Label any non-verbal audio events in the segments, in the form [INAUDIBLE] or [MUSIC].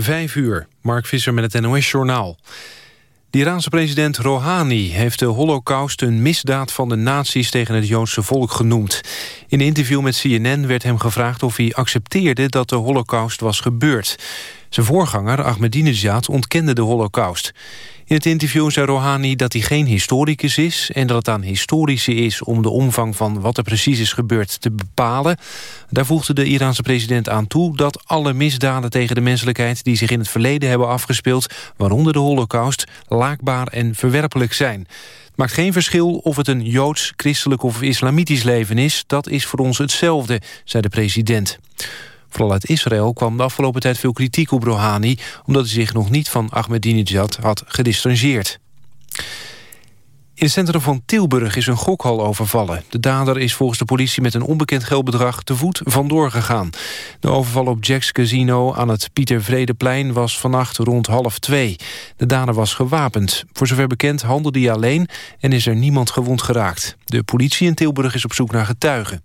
Vijf uur, Mark Visser met het NOS-journaal. De Iraanse president Rouhani heeft de holocaust een misdaad van de nazi's tegen het Joodse volk genoemd. In een interview met CNN werd hem gevraagd of hij accepteerde dat de holocaust was gebeurd. Zijn voorganger Ahmadinejad ontkende de holocaust. In het interview zei Rouhani dat hij geen historicus is... en dat het aan historici is om de omvang van wat er precies is gebeurd te bepalen. Daar voegde de Iraanse president aan toe... dat alle misdaden tegen de menselijkheid die zich in het verleden hebben afgespeeld... waaronder de holocaust, laakbaar en verwerpelijk zijn. Het maakt geen verschil of het een joods, christelijk of islamitisch leven is. Dat is voor ons hetzelfde, zei de president. Vooral uit Israël kwam de afgelopen tijd veel kritiek op Rouhani... omdat hij zich nog niet van Ahmadinejad had gedistangeerd. In het centrum van Tilburg is een gokhal overvallen. De dader is volgens de politie met een onbekend geldbedrag te voet vandoor gegaan. De overval op Jack's Casino aan het Pieter Vredeplein was vannacht rond half twee. De dader was gewapend. Voor zover bekend handelde hij alleen en is er niemand gewond geraakt. De politie in Tilburg is op zoek naar getuigen.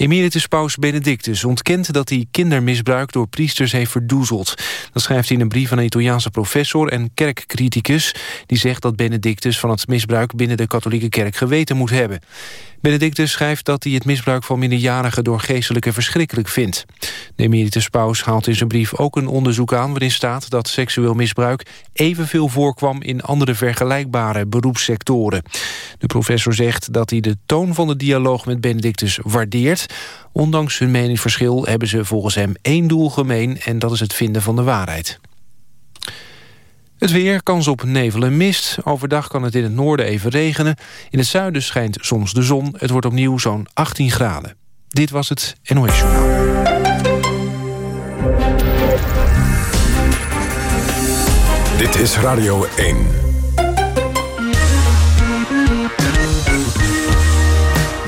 Emeritus paus Benedictus ontkent dat hij kindermisbruik door priesters heeft verdoezeld. Dat schrijft hij in een brief aan een Italiaanse professor en kerkcriticus... die zegt dat Benedictus van het misbruik binnen de katholieke kerk geweten moet hebben. Benedictus schrijft dat hij het misbruik van minderjarigen door geestelijke verschrikkelijk vindt. De emeritus paus haalt in zijn brief ook een onderzoek aan... waarin staat dat seksueel misbruik evenveel voorkwam in andere vergelijkbare beroepssectoren. De professor zegt dat hij de toon van de dialoog met Benedictus waardeert. Ondanks hun meningsverschil hebben ze volgens hem één doel gemeen... en dat is het vinden van de waarheid. Het weer, kans op nevel en mist. Overdag kan het in het noorden even regenen. In het zuiden schijnt soms de zon. Het wordt opnieuw zo'n 18 graden. Dit was het NOS Journaal. Dit is Radio 1.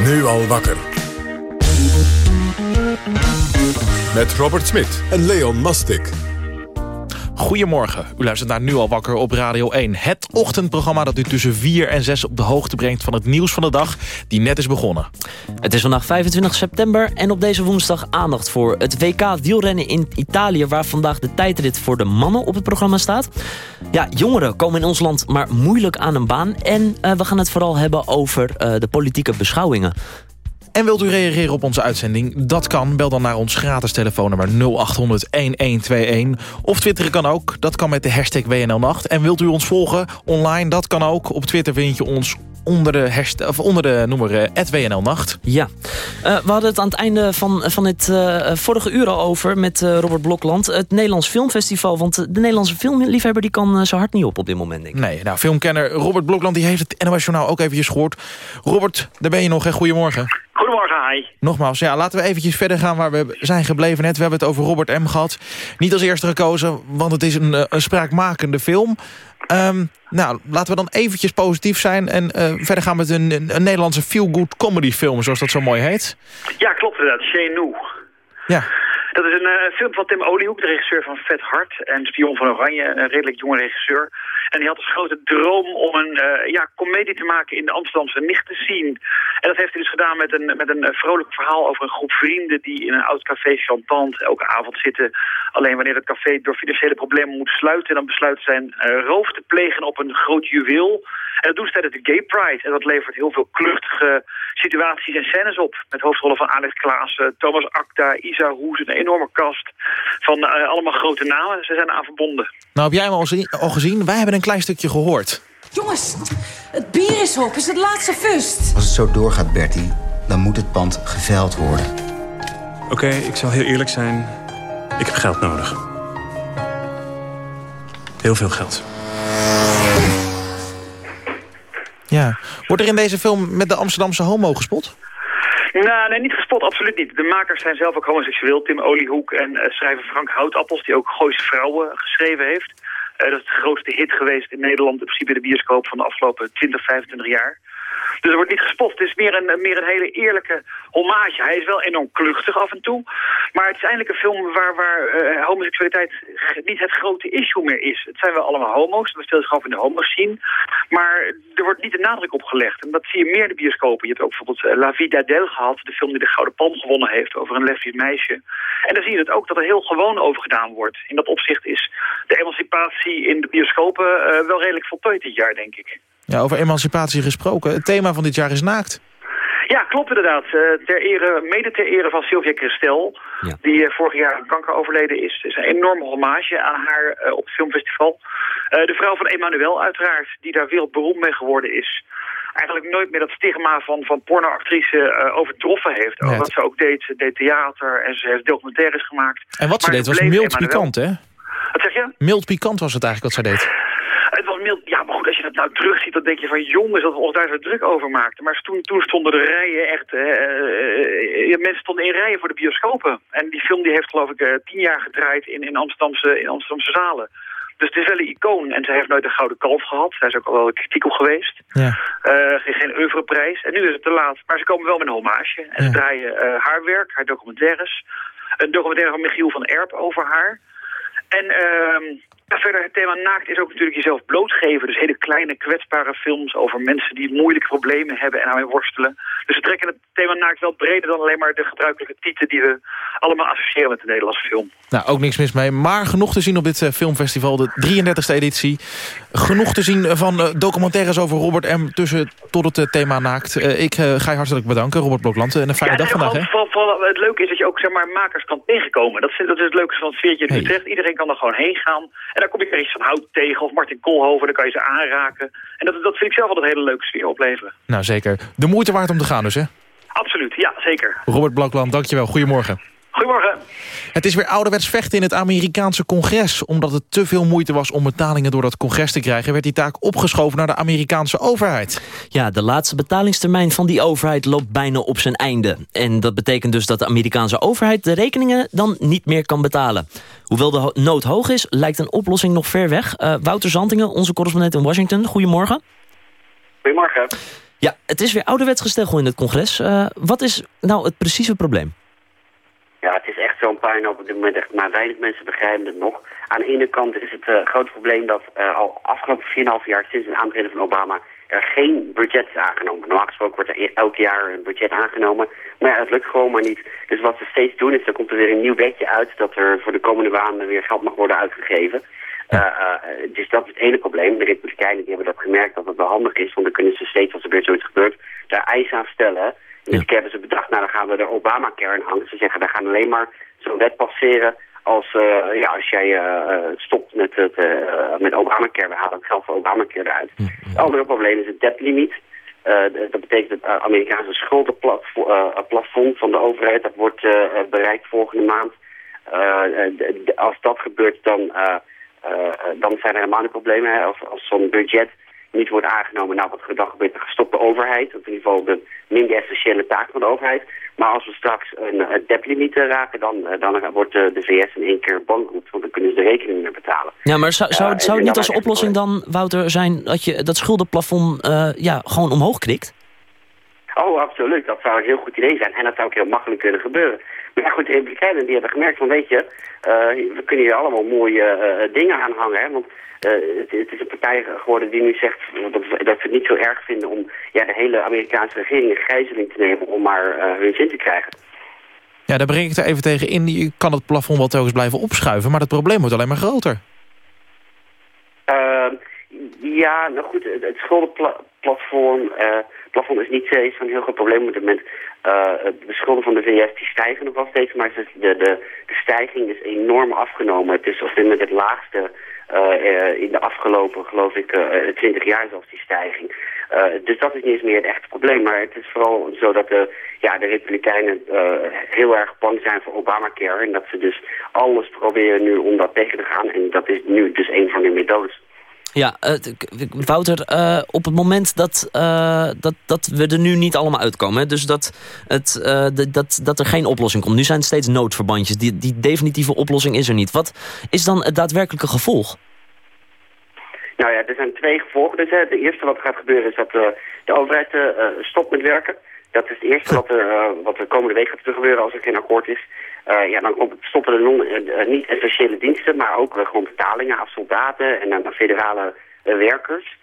Nu al wakker. Met Robert Smit en Leon Mastik. Goedemorgen, u luistert naar Nu al wakker op Radio 1. Het ochtendprogramma dat u tussen 4 en 6 op de hoogte brengt... van het nieuws van de dag die net is begonnen. Het is vandaag 25 september en op deze woensdag aandacht voor het WK wielrennen in Italië... waar vandaag de tijdrit voor de mannen op het programma staat. Ja, jongeren komen in ons land maar moeilijk aan een baan... en uh, we gaan het vooral hebben over uh, de politieke beschouwingen. En wilt u reageren op onze uitzending? Dat kan. Bel dan naar ons gratis telefoonnummer 0800-1121. Of twitteren kan ook. Dat kan met de hashtag WNLNacht. En wilt u ons volgen online? Dat kan ook. Op Twitter vind je ons onder de, hashtag, of onder de noemer uh, WNLnacht. Ja, uh, we hadden het aan het einde van, van het uh, vorige uur al over met Robert Blokland. Het Nederlands Filmfestival. Want de Nederlandse filmliefhebber die kan zo hard niet op op dit moment, denk ik. Nee, nou, filmkenner Robert Blokland die heeft het NOS Journaal ook eventjes gehoord. Robert, daar ben je nog, hè? Goedemorgen. Goedemorgen, hi. Nogmaals, ja, laten we eventjes verder gaan waar we zijn gebleven net. We hebben het over Robert M. gehad. Niet als eerste gekozen, want het is een, een spraakmakende film. Um, nou, laten we dan eventjes positief zijn... en uh, verder gaan met een, een Nederlandse feel-good comedy film, zoals dat zo mooi heet. Ja, klopt inderdaad. Chez Ja. Dat is een uh, film van Tim Oliehoek, de regisseur van Vet Hart... en Spion van Oranje, een redelijk jonge regisseur... En die had als grote droom om een uh, ja, komedie te maken in de Amsterdamse zien. En dat heeft hij dus gedaan met een, met een vrolijk verhaal over een groep vrienden... die in een oud café Chantant elke avond zitten. Alleen wanneer het café door financiële problemen moet sluiten... dan besluiten zij een uh, roof te plegen op een groot juweel. En dat doen ze tijdens de Gay Pride. En dat levert heel veel kluchtige situaties en scènes op. Met hoofdrollen van Alex Klaassen, Thomas Akta, Isa Hoes. Een enorme kast van allemaal grote namen. Ze zijn aan verbonden. Nou, heb jij hem al, al gezien? Wij hebben een klein stukje gehoord. Jongens, het bier is op. is het laatste fust. Als het zo doorgaat, Bertie, dan moet het pand geveild worden. Oké, okay, ik zal heel eerlijk zijn. Ik heb geld nodig. Heel veel geld. Ja. Wordt er in deze film met de Amsterdamse homo gespot? Nou, nee, niet gespot, absoluut niet. De makers zijn zelf ook homoseksueel. Tim Oliehoek en uh, schrijver Frank Houtappels, die ook Gooise Vrouwen geschreven heeft. Uh, dat is de grootste hit geweest in Nederland, in principe de bioscoop van de afgelopen 20, 25 jaar. Dus er wordt niet gespot. Het is meer een, meer een hele eerlijke hommage. Hij is wel enorm kluchtig af en toe. Maar het is eindelijk een film waar, waar uh, homoseksualiteit niet het grote issue meer is. Het zijn wel allemaal homo's. We stellen zich af in de homo's zien. Maar er wordt niet de nadruk op gelegd. En dat zie je meer in de bioscopen. Je hebt ook bijvoorbeeld uh, La Vie d'Adèle gehad. De film die de Gouden Palm gewonnen heeft over een lesbisch meisje. En dan zie je het ook dat er heel gewoon over gedaan wordt. In dat opzicht is de emancipatie in de bioscopen uh, wel redelijk voltooid dit jaar, denk ik. Ja, over emancipatie gesproken. Het thema van dit jaar is naakt. Ja, klopt inderdaad. Uh, ter ere, mede ter ere van Sylvia Christel, ja. die uh, vorig jaar aan kanker overleden is. Het is een enorme hommage aan haar uh, op het filmfestival. de vrouw van Emmanuel uiteraard, die daar wereldberoemd mee geworden is. Eigenlijk nooit meer dat stigma van, van pornoactrice overtroffen heeft. Ja, wat ze ook deed, ze deed theater en ze heeft documentaires gemaakt. En wat ze deed was mild pikant, hè? Wat zeg je? Mild pikant was het eigenlijk wat zij deed. Mild, ja, maar goed, als je dat nou terugziet, dan denk je van jongens dat we ons daar zo druk over maakten. Maar toen, toen stonden de rijen echt, uh, mensen stonden in rijen voor de bioscopen. En die film die heeft geloof ik uh, tien jaar gedraaid in, in, Amsterdamse, in Amsterdamse zalen. Dus het is wel een icoon. En ze heeft nooit een gouden kalf gehad. Daar is ook al wel kritiek op geweest. Ja. Uh, geen, geen oeuvreprijs. En nu is het te laat. Maar ze komen wel met een hommage. En ja. ze draaien haar werk, haar documentaires. Een documentaire van Michiel van Erp over haar. En ja, verder het thema naakt is ook natuurlijk jezelf blootgeven. Dus hele kleine kwetsbare films over mensen die moeilijke problemen hebben en daarmee worstelen. Dus we trekken het thema naakt wel breder dan alleen maar de gebruikelijke titels die we allemaal associëren met de Nederlandse film. Nou, ook niks mis mee. Maar genoeg te zien op dit uh, filmfestival, de 33e editie. Genoeg te zien van uh, documentaires over Robert M. tussen tot het thema naakt. ik ga je hartelijk bedanken, Robert Blokland. En een fijne ja, dag vandaag. Hè? Vooral, vooral, het leuke is dat je ook zeg maar, makers kan tegenkomen. Dat is, dat is het leuke van het sfeertje in Utrecht. Iedereen kan er gewoon heen gaan. En daar kom je iets van Hout tegen of Martin Koolhoven. Dan kan je ze aanraken. En dat, dat vind ik zelf altijd een hele leuke sfeer opleveren. Nou, zeker. De moeite waard om te gaan dus, hè? Absoluut, ja, zeker. Robert Blokland, dankjewel. Goedemorgen. Goedemorgen. Het is weer ouderwets vechten in het Amerikaanse congres. Omdat het te veel moeite was om betalingen door dat congres te krijgen... werd die taak opgeschoven naar de Amerikaanse overheid. Ja, de laatste betalingstermijn van die overheid loopt bijna op zijn einde. En dat betekent dus dat de Amerikaanse overheid de rekeningen dan niet meer kan betalen. Hoewel de nood hoog is, lijkt een oplossing nog ver weg. Uh, Wouter Zantingen, onze correspondent in Washington. Goedemorgen. Goedemorgen. Ja, het is weer ouderwets gesteggel in het congres. Uh, wat is nou het precieze probleem? Ja, het is echt zo'n puin op dit moment. Echt, maar weinig mensen begrijpen het nog. Aan de ene kant is het uh, grote probleem dat uh, al afgelopen 4,5 jaar sinds het aantreden van Obama er geen budget is aangenomen. Normaal gesproken wordt er elk jaar een budget aangenomen. Maar ja, het lukt gewoon maar niet. Dus wat ze steeds doen is, er komt er weer een nieuw wetje uit dat er voor de komende maanden weer geld mag worden uitgegeven. Uh, uh, dus dat is het ene probleem. De Republikeinen die hebben dat gemerkt dat het wel handig is, want dan kunnen ze steeds als er weer zoiets gebeurt, daar eisen aan stellen. Dus hebben ze bedacht, nou dan gaan we de Obamacare in hangen. Ze zeggen, we gaan alleen maar zo'n wet passeren als, uh, ja, als jij uh, stopt met, het, uh, met Obamacare. We halen het geld voor Obamacare eruit. Het andere probleem is het debtlimiet. dat betekent het Amerikaanse schuldenplafond van de overheid. Dat wordt bereikt volgende maand. als dat gebeurt, dan, dan zijn er helemaal geen problemen. Hè? Als, als zo'n budget niet wordt aangenomen, nou wat gedacht gebeurt de gestopte overheid. Of in ieder geval de minder essentiële taak van de overheid. Maar als we straks een, een deblimiet raken, dan, dan wordt de, de VS in één keer bankroet. Want dan kunnen ze de rekening meer betalen. Ja, maar zou, zou, zou het niet als oplossing dan, Wouter, zijn dat je dat schuldenplafond uh, ja, gewoon omhoog krikt? Oh, absoluut. Dat zou een heel goed idee zijn. En dat zou ook heel makkelijk kunnen gebeuren. Maar ja, goed, de Republikeinen die hebben gemerkt van, weet je, uh, we kunnen hier allemaal mooie uh, dingen aan hangen. Hè? Want uh, het, het, is een partij geworden die nu zegt dat, dat ze het niet zo erg vinden om ja, de hele Amerikaanse regering in gijzeling te nemen om maar uh, hun zin te krijgen. Ja, daar breng ik er even tegen in. Je kan het plafond wel telkens blijven opschuiven, maar het probleem wordt alleen maar groter. Uh, ja, nou goed, het, het schuldenplafond plafond is niet steeds een heel groot probleem op dit moment. de schulden van de VS die stijgen nog wel steeds, maar de, de, de stijging is enorm afgenomen. Het is op dit moment het laagste in de afgelopen, geloof ik, twintig uh, jaar zelfs die stijging. Dus dat is niet eens meer het echte probleem. Maar het is vooral zo dat de, ja, de Republikeinen heel erg bang zijn voor Obamacare. En dat ze dus alles proberen nu om dat tegen te gaan. En dat is nu dus een van de methodes. Ja, uh, Wouter, uh, op het moment dat, uh, dat, dat we er nu niet allemaal uitkomen... Hè, dus dat, het, de, dat, dat er geen oplossing komt. Nu zijn het steeds noodverbandjes. Die, die definitieve oplossing is er niet. Wat is dan het daadwerkelijke gevolg? Nou ja, er zijn twee gevolgen. Dus, hè. De eerste wat gaat gebeuren is dat de overheid stopt met werken. Dat is het eerste [LAUGHS] wat er, wat er komende week gaat gebeuren als er geen akkoord is. Ja, dan stoppen de niet-essentiële diensten, maar ook gewoon betalingen aan soldaten en aan federale werkers.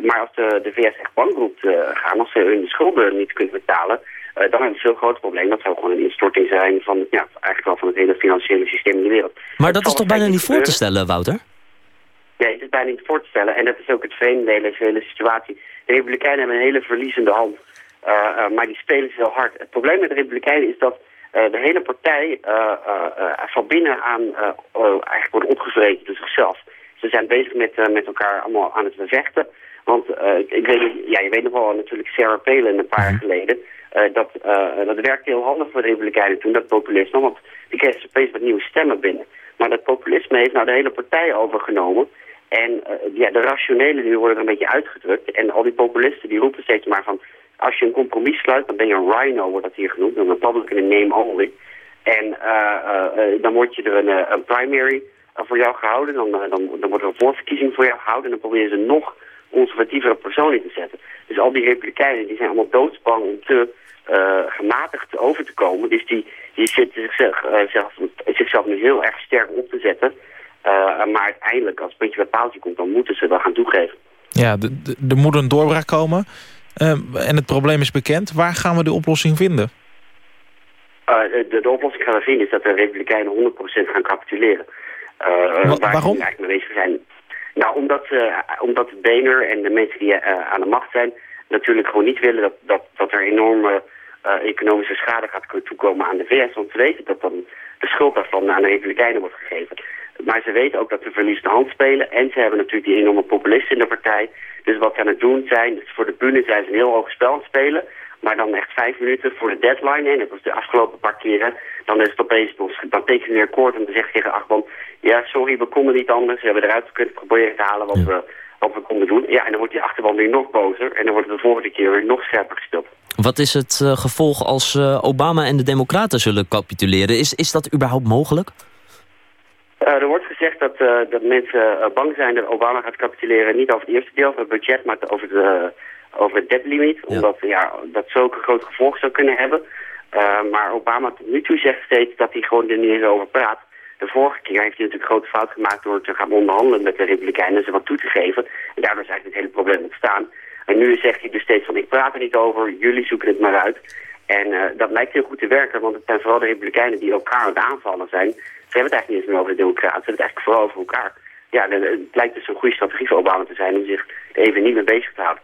maar als de, de VS echt bankroet gaan, als ze hun schulden niet kunnen betalen... Uh, dan is het een veel groter probleem. Dat zou gewoon een instorting zijn van, ja, eigenlijk wel van het hele financiële systeem in de wereld. Maar dat, is toch bijna niet voor te stellen, Wouter? Nee, het is bijna niet voor te stellen. En dat is ook het vreemde hele, hele situatie. De Republikeinen hebben een hele verliezende hand. Uh, uh, maar die spelen ze heel hard. Het probleem met de Republikeinen is dat de hele partij van binnen aan eigenlijk wordt opgevreten door zichzelf. Ze zijn bezig met, met elkaar allemaal aan het bevechten. Want ik weet, ja, je weet nog wel natuurlijk Sarah Palin een paar jaar mhm. geleden. Dat, dat werkte heel handig voor de Republikeinen toen, dat populisme. Want die kregen ze opeens wat nieuwe stemmen binnen. Maar dat populisme heeft nou de hele partij overgenomen. En uh, ja, de rationele die worden er een beetje uitgedrukt. En al die populisten die roepen steeds maar van... als je een compromis sluit, dan ben je een rhino, wordt dat hier genoemd. Een Republican in name only. En dan word je er een, een primary voor jou gehouden. Dan, dan, dan wordt er een voorverkiezing voor jou gehouden. En dan proberen ze nog conservatievere persoon in te zetten. Dus al die republikeinen die zijn allemaal doodsbang om te uh, gematigd over te komen. Dus die, die zitten zichzelf, uh, zichzelf nu heel erg sterk op te zetten. Maar uiteindelijk, als het beetje bij paaltje komt, dan moeten ze wel gaan toegeven. Ja, er moet een doorbraak komen. En het probleem is bekend. Waar gaan we de oplossing vinden? de, de, oplossing gaan we vinden is dat de Republikeinen 100% gaan capituleren. Wa waar waarom? eigenlijk mee zijn. Nou, omdat, uh, omdat Boehner en de mensen die aan de macht zijn... natuurlijk gewoon niet willen dat, dat, dat er enorme uh, economische schade gaat toekomen aan de VS. Want ze weten dat dan de schuld daarvan aan de Republikeinen wordt gegeven. Maar ze weten ook dat ze verliezende hand spelen. En ze hebben natuurlijk die enorme populisten in de partij. Dus wat ze aan het doen zijn, dus voor de bühne zijn ze een heel hoog spel aan het spelen... Maar dan echt vijf minuten voor de deadline, en dat was de afgelopen paar keren, dan is het opeens, dan tekenen ze een akkoord en dan zegt tegen Achban, ja sorry, we konden niet anders, we hebben eruit kunnen proberen te halen wat, we, wat we konden doen. Ja, en dan wordt die achterban weer nog bozer en dan wordt het de volgende keer weer nog scherper gesteld. Wat is het uh, gevolg als uh, Obama en de democraten zullen capituleren? Is, is dat überhaupt mogelijk? Uh, er wordt gezegd dat, dat mensen bang zijn dat Obama gaat capituleren, niet over het eerste deel van het budget, maar over de over het debt Omdat ja, dat zulke groot gevolg zou kunnen hebben. Uh, maar Obama tot nu toe zegt steeds dat hij gewoon er niet eens over praat. De vorige keer heeft hij natuurlijk grote fout gemaakt door te gaan onderhandelen met de Republikeinen en ze wat toe te geven. En daardoor is eigenlijk het hele probleem ontstaan. En nu zegt hij dus steeds van ik praat er niet over, jullie zoeken het maar uit. En uh, dat lijkt heel goed te werken, want het zijn vooral de Republikeinen die elkaar aan het aanvallen zijn. Hebben het eigenlijk niet eens meer over de Democraten, ze hebben het eigenlijk vooral over elkaar. Ja, het lijkt dus een goede strategie voor Obama te zijn om zich even niet mee bezig te houden.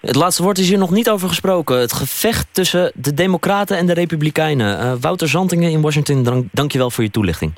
Het laatste woord is hier nog niet over gesproken. Het gevecht tussen de Democraten en de Republikeinen. Uh, Wouter Zantingen in Washington, dank je wel voor je toelichting.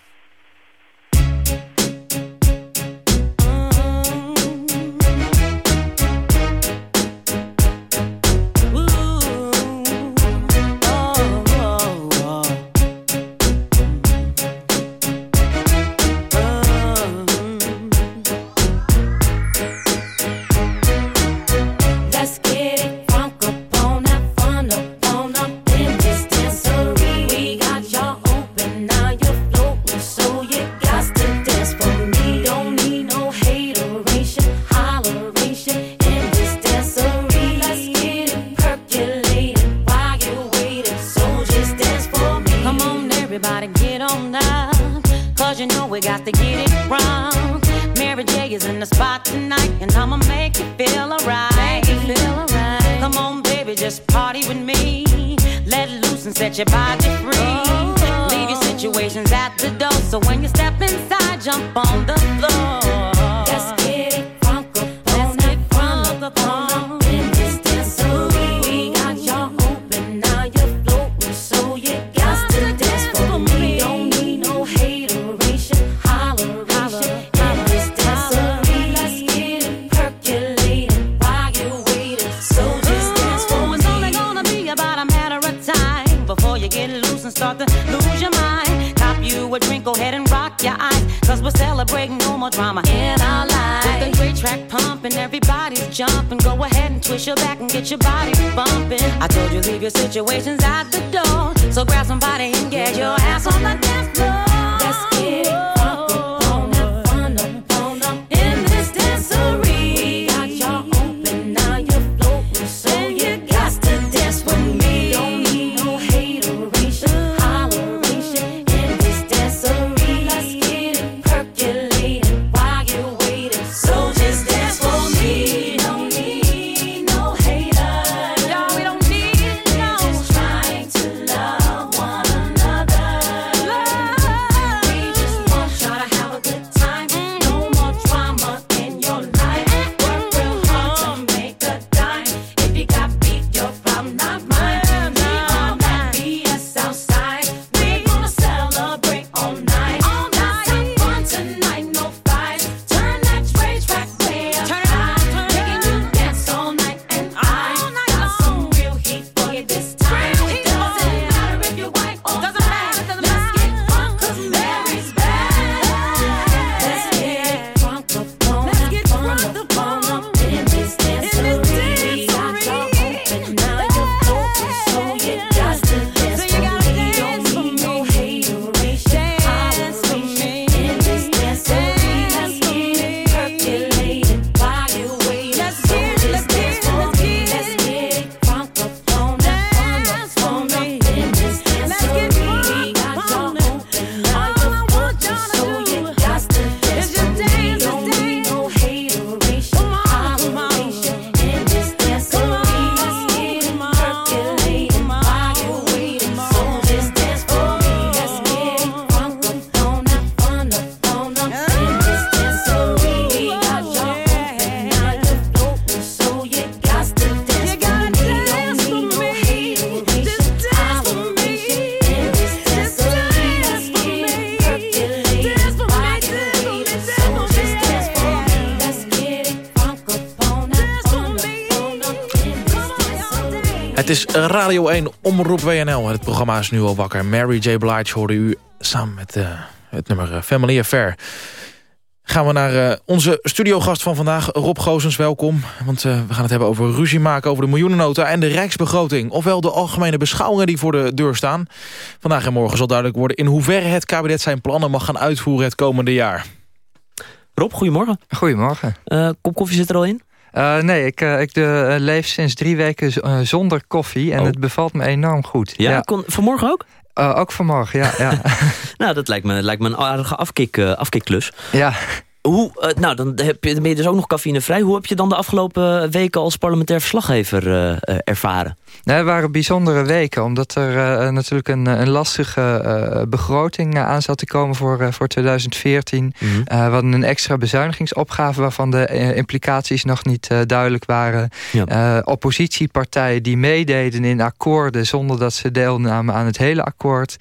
Radio 1 Omroep WNL. Het programma is nu al wakker. Mary J. Blige hoorde u samen met uh, het nummer eh, Family Affair. Gaan we naar uh, onze studiogast van vandaag, Rob Gozens, welkom. Want uh, we gaan het hebben over ruzie maken over de miljoenennota en de rijksbegroting. Ofwel de algemene beschouwingen die voor de deur staan. Vandaag en morgen zal duidelijk worden in hoeverre het kabinet zijn plannen mag gaan uitvoeren het komende jaar. Rob, goedemorgen. Goedemorgen. Uh, kop koffie zit er al in? Uh, nee, ik, uh, ik de, uh, leef sinds drie weken zonder koffie en oh. het bevalt me enorm goed. Ja, ja. Kon, vanmorgen ook? ook vanmorgen, ja. ja. [LAUGHS] nou, dat lijkt me, lijkt me een aardige afkik, afkikklus. Ja. Hoe, uh, nou, dan, heb je, dan ben je dus ook nog cafeïnevrij. Hoe heb je dan de afgelopen weken als parlementair verslaggever uh, uh, ervaren? Nee, het waren bijzondere weken, omdat er natuurlijk een, een lastige begroting aan zat te komen voor, voor 2014. Mm -hmm. we hadden een extra bezuinigingsopgave waarvan de implicaties nog niet duidelijk waren. Ja. oppositiepartijen die meededen in akkoorden zonder dat ze deelnamen aan het hele akkoord.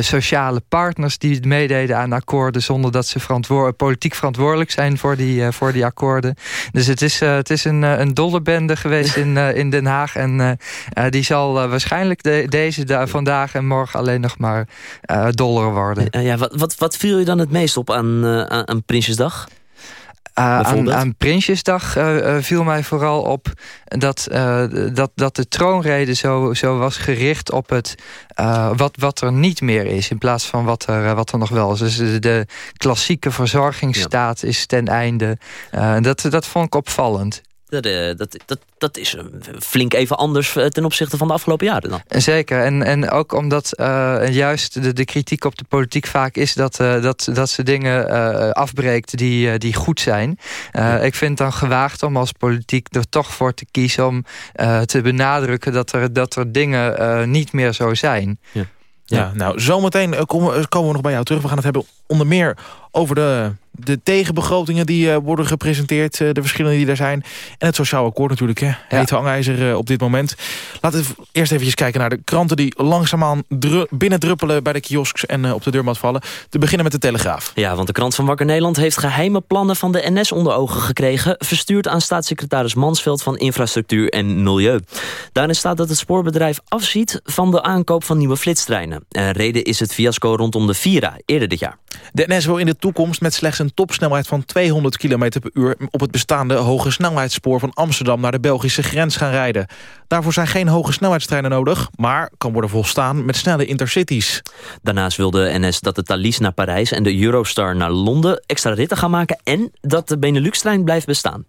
sociale partners die meededen aan akkoorden zonder dat ze verantwoordelijk politiek verantwoordelijk zijn voor die, uh, voor die akkoorden. Dus het is, uh, het is een, uh, een dolle bende geweest in, in Den Haag. En die zal waarschijnlijk de, deze da vandaag en morgen alleen nog maar doller worden. ja, wat, wat, wat viel je dan het meest op aan, aan Prinsjesdag? Uh, aan, aan Prinsjesdag uh, viel mij vooral op dat, dat, dat de troonrede zo, zo was gericht op het, wat, wat er niet meer is... in plaats van wat er, wat er nog wel is. Dus de, de klassieke verzorgingsstaat ja. is ten einde. dat, dat vond ik opvallend. Dat, dat, dat, dat is flink even anders eh, ten opzichte van de afgelopen jaren dan. Zeker, en, en ook omdat uh, juist de, de kritiek op de politiek vaak is... dat, uh, dat, dat ze dingen uh, afbreekt die, die goed zijn. Ja. Ik vind het dan gewaagd om als politiek er toch voor te kiezen... om te benadrukken dat er, dat er dingen niet meer zo zijn. Ja. Ja, nou, zometeen komen, komen we nog bij jou terug. We gaan het hebben onder meer over de, de tegenbegrotingen die uh, worden gepresenteerd. Uh, de verschillen die er zijn. En het sociaal akkoord natuurlijk. Hè. Ja. Heet hangijzer uh, op dit moment. Laten we eerst even kijken naar de kranten die langzaamaan binnendruppelen bij de kiosks en op de deurmat vallen. Te beginnen met de Telegraaf. Ja, want de krant van Wakker Nederland heeft geheime plannen van de NS onder ogen gekregen. Verstuurd aan staatssecretaris Mansveld van Infrastructuur en Milieu. Daarin staat dat het spoorbedrijf afziet van de aankoop van nieuwe flitstreinen. En reden is het fiasco rondom de Vira eerder dit jaar. De NS wil in de toekomst met slechts een topsnelheid van 200 km per uur... op het bestaande hoge snelheidsspoor van Amsterdam naar de Belgische grens gaan rijden. Daarvoor zijn geen hoge snelheidstreinen nodig... maar kan worden volstaan met snelle intercities. Daarnaast wil de NS dat de Thalys naar Parijs en de Eurostar naar Londen... extra ritten gaan maken en dat de Benelux-trein blijft bestaan.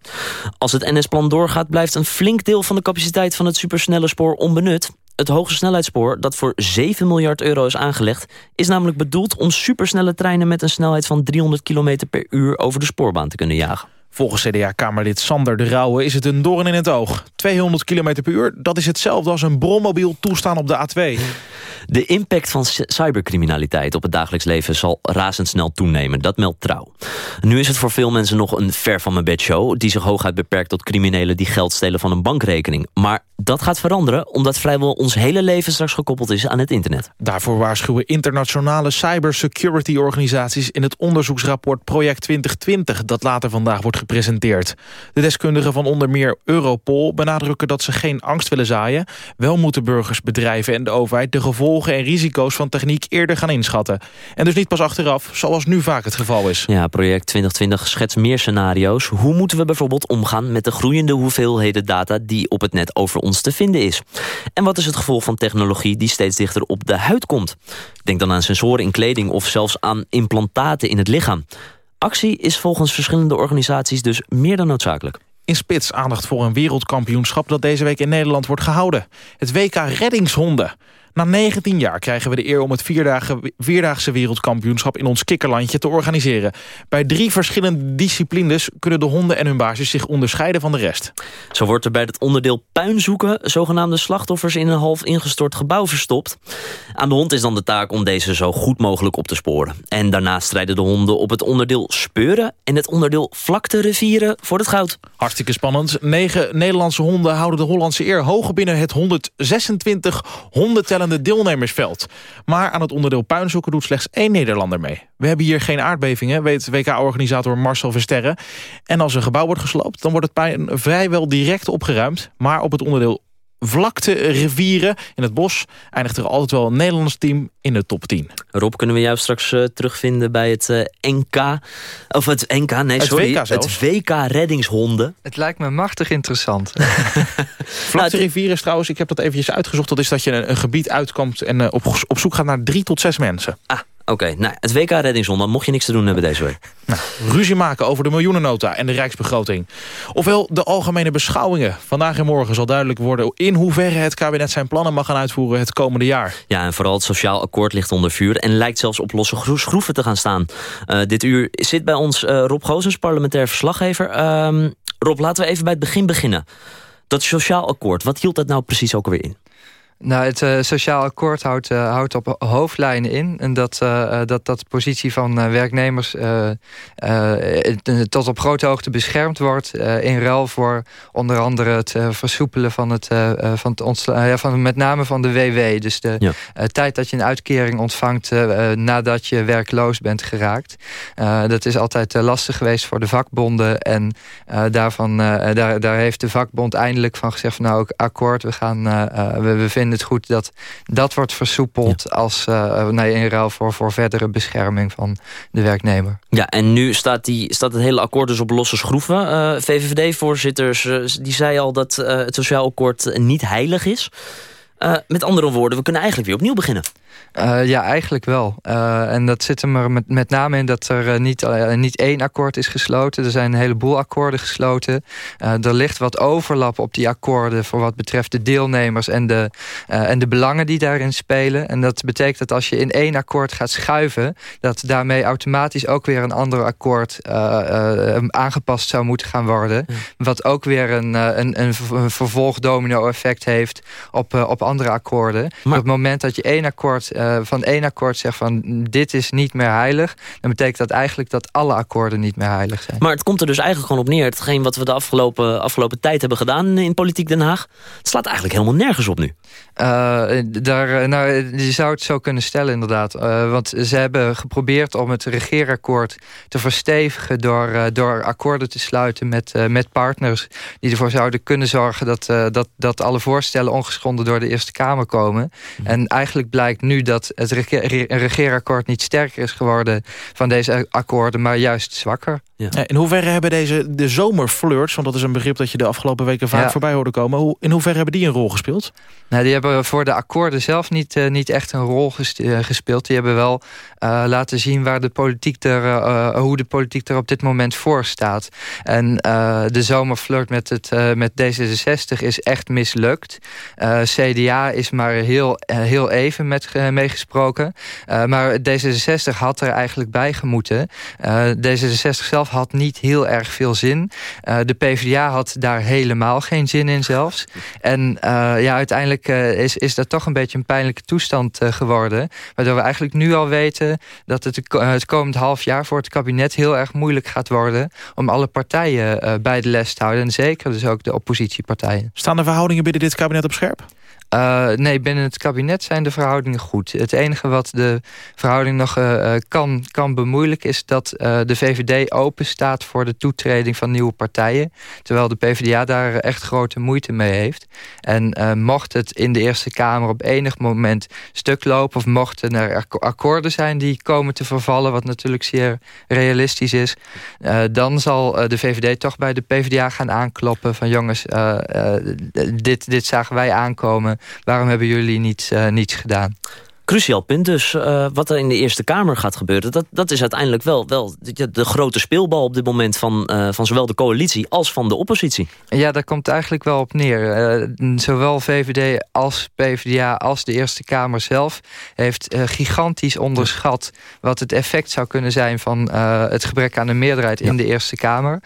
Als het NS-plan doorgaat blijft een flink deel van de capaciteit... van het supersnelle spoor onbenut. Het hoge snelheidsspoor, dat voor 7 miljard euro is aangelegd... is namelijk bedoeld om supersnelle treinen met een snelheid van 300 km per uur over de spoorbaan te kunnen jagen. Volgens CDA-kamerlid Sander de Rauwe is het een doorn in het oog. 200 km per uur, dat is hetzelfde als een brommobiel toestaan op de A2. De impact van cybercriminaliteit op het dagelijks leven zal razendsnel toenemen. Dat meldt Trouw. Nu is het voor veel mensen nog een ver van mijn bed show... die zich hooguit beperkt tot criminelen die geld stelen van een bankrekening. Maar dat gaat veranderen omdat vrijwel ons hele leven straks gekoppeld is aan het internet. Daarvoor waarschuwen internationale cybersecurity organisaties... in het onderzoeksrapport Project 2020 dat later vandaag wordt gepresenteerd. De deskundigen van onder meer Europol benadrukken dat ze geen angst willen zaaien. Wel moeten burgers, bedrijven en de overheid de gevolgen en risico's van techniek eerder gaan inschatten. En dus niet pas achteraf, zoals nu vaak het geval is. Ja, project 2020 schetst meer scenario's. Hoe moeten we bijvoorbeeld omgaan met de groeiende hoeveelheden data die op het net over ons te vinden is? En wat is het gevolg van technologie die steeds dichter op de huid komt? Denk dan aan sensoren in kleding of zelfs aan implantaten in het lichaam. Actie is volgens verschillende organisaties dus meer dan noodzakelijk. In Spits aandacht voor een wereldkampioenschap dat deze week in Nederland wordt gehouden. Het WK Reddingshonden. Na 19 jaar krijgen we de eer om het vierdaagse wereldkampioenschap in ons kikkerlandje te organiseren. Bij drie verschillende disciplines kunnen de honden en hun baasjes zich onderscheiden van de rest. Zo wordt er bij het onderdeel puinzoeken zogenaamde slachtoffers in een half ingestort gebouw verstopt. Aan de hond is dan de taak om deze zo goed mogelijk op te sporen. En daarna strijden de honden op het onderdeel speuren en het onderdeel vlakte revieren voor het goud. Hartstikke spannend. Negen Nederlandse honden houden de Hollandse eer hoog binnen het 126 hondentellen deelnemersveld. Maar aan het onderdeel puinzoeken doet slechts één Nederlander mee. We hebben hier geen aardbevingen, weet WK-organisator Marcel Versterren. En als een gebouw wordt gesloopt, dan wordt het puin vrijwel direct opgeruimd. Maar op het onderdeel vlakte, rivieren. In het bos eindigt er altijd wel een Nederlands team in de top 10. Rob, kunnen we jou straks uh, terugvinden bij het uh, NK... Of het NK, nee, het sorry. WK het WK reddingshonden. Het lijkt me machtig interessant. [LAUGHS] vlakte, rivieren trouwens, ik heb dat eventjes uitgezocht. Dat is dat je een, een gebied uitkomt en uh, op, op zoek gaat naar drie tot zes mensen. Ah, Oké, nou, het WK Reddingszonde, mocht je niks te doen hebben deze week. [LAUGHS] Nou, ruzie maken over de miljoenennota en de rijksbegroting. Ofwel de algemene beschouwingen. Vandaag en morgen zal duidelijk worden in hoeverre het kabinet zijn plannen mag gaan uitvoeren het komende jaar. Ja, en vooral het sociaal akkoord ligt onder vuur en lijkt zelfs op losse schroeven te gaan staan. Uh, dit uur zit bij ons uh, Rob Gozens, parlementair verslaggever. Uh, Rob, laten we even bij het begin beginnen. Dat sociaal akkoord, wat hield dat nou precies ook weer in? Nou, het uh, sociaal akkoord houdt, uh, houdt op hoofdlijnen in. En dat, uh, dat, dat de positie van werknemers tot op grote hoogte beschermd wordt. in ruil voor onder andere het versoepelen van het, van het ontsla ja, van met name van de WW. Dus de ja. tijd dat je een uitkering ontvangt nadat je werkloos bent geraakt. dat is altijd lastig geweest voor de vakbonden. En daarvan, daar, daar heeft de vakbond eindelijk van gezegd van nou ook akkoord, we gaan we, we vinden het goed dat dat wordt versoepeld... Ja. als uh, nee, in ruil voor, voor verdere bescherming van de werknemer. Ja, en nu staat, die, staat het hele akkoord dus op losse schroeven. Uh, VVD-voorzitters uh, die zei al dat het sociaal akkoord niet heilig is. met andere woorden, we kunnen eigenlijk weer opnieuw beginnen. Uh, ja, eigenlijk wel. Uh, en dat zit er met, met name in dat er uh, niet, niet één akkoord is gesloten. Er zijn een heleboel akkoorden gesloten. er ligt wat overlap op die akkoorden... voor wat betreft de deelnemers en de, en de belangen die daarin spelen. En dat betekent dat als je in één akkoord gaat schuiven... dat daarmee automatisch ook weer een ander akkoord aangepast zou moeten gaan worden. Ja. Wat ook weer een, een, een vervolgdomino-effect heeft op, op andere akkoorden. Maar... Op het moment dat je één akkoord uh, van één akkoord zegt van dit is niet meer heilig... dan betekent dat eigenlijk dat alle akkoorden niet meer heilig zijn. Maar het komt er dus eigenlijk gewoon op neer. Hetgeen wat we de afgelopen, afgelopen tijd hebben gedaan in Politiek Den Haag... het slaat eigenlijk helemaal nergens op nu. Uh, daar, nou, je zou het zo kunnen stellen inderdaad. Uh, want ze hebben geprobeerd om het regeerakkoord te verstevigen... door, uh, door akkoorden te sluiten met, met partners... die ervoor zouden kunnen zorgen dat, dat, dat alle voorstellen ongeschonden door de Eerste Kamer komen. Mm. En eigenlijk blijkt nu dat het rege regeerakkoord niet sterker is geworden... van deze akkoorden, maar juist zwakker. Ja. In hoeverre hebben deze de zomerflirts... want dat is een begrip dat je de afgelopen weken vaak ja. voorbij hoorde komen... Hoe, in hoeverre hebben die een rol gespeeld? Nou, die hebben voor de akkoorden zelf niet, uh, niet echt een rol uh, gespeeld. Die hebben wel uh, laten zien waar de politiek er, hoe de politiek er op dit moment voor staat. En de zomerflirt met, het, met D66 is echt mislukt. CDA is maar heel, heel even met, meegesproken. maar D66 had er eigenlijk bij gemoeten. D66 zelf had niet heel erg veel zin. de PvdA had daar helemaal geen zin in zelfs. En ja, uiteindelijk uh, is, is dat toch een beetje een pijnlijke toestand geworden. Waardoor we eigenlijk nu al weten dat het het komend half jaar voor het kabinet heel erg moeilijk gaat worden om alle partijen bij de les te houden. En zeker dus ook de oppositiepartijen. Staan de verhoudingen binnen dit kabinet op scherp? Uh, nee, binnen het kabinet zijn de verhoudingen goed. Het enige wat de verhouding nog uh, kan, kan bemoeilijken... is dat de VVD open staat voor de toetreding van nieuwe partijen. Terwijl de PvdA daar echt grote moeite mee heeft. En mocht het in de Eerste Kamer op enig moment stuk lopen... of mochten er akkoorden zijn die komen te vervallen... wat natuurlijk zeer realistisch is... dan zal de VVD toch bij de PvdA gaan aankloppen... van jongens, dit, dit zagen wij aankomen waarom hebben jullie niets, uh, niets gedaan? Cruciaal punt dus. Uh, wat er in de Eerste Kamer gaat gebeuren... dat, dat is uiteindelijk wel, wel de, de grote speelbal op dit moment... Van, uh, van zowel de coalitie als van de oppositie. Ja, daar komt eigenlijk wel op neer. Uh, zowel VVD als PvdA als de Eerste Kamer zelf... heeft gigantisch onderschat wat het effect zou kunnen zijn... van het gebrek aan een meerderheid in de Eerste Kamer.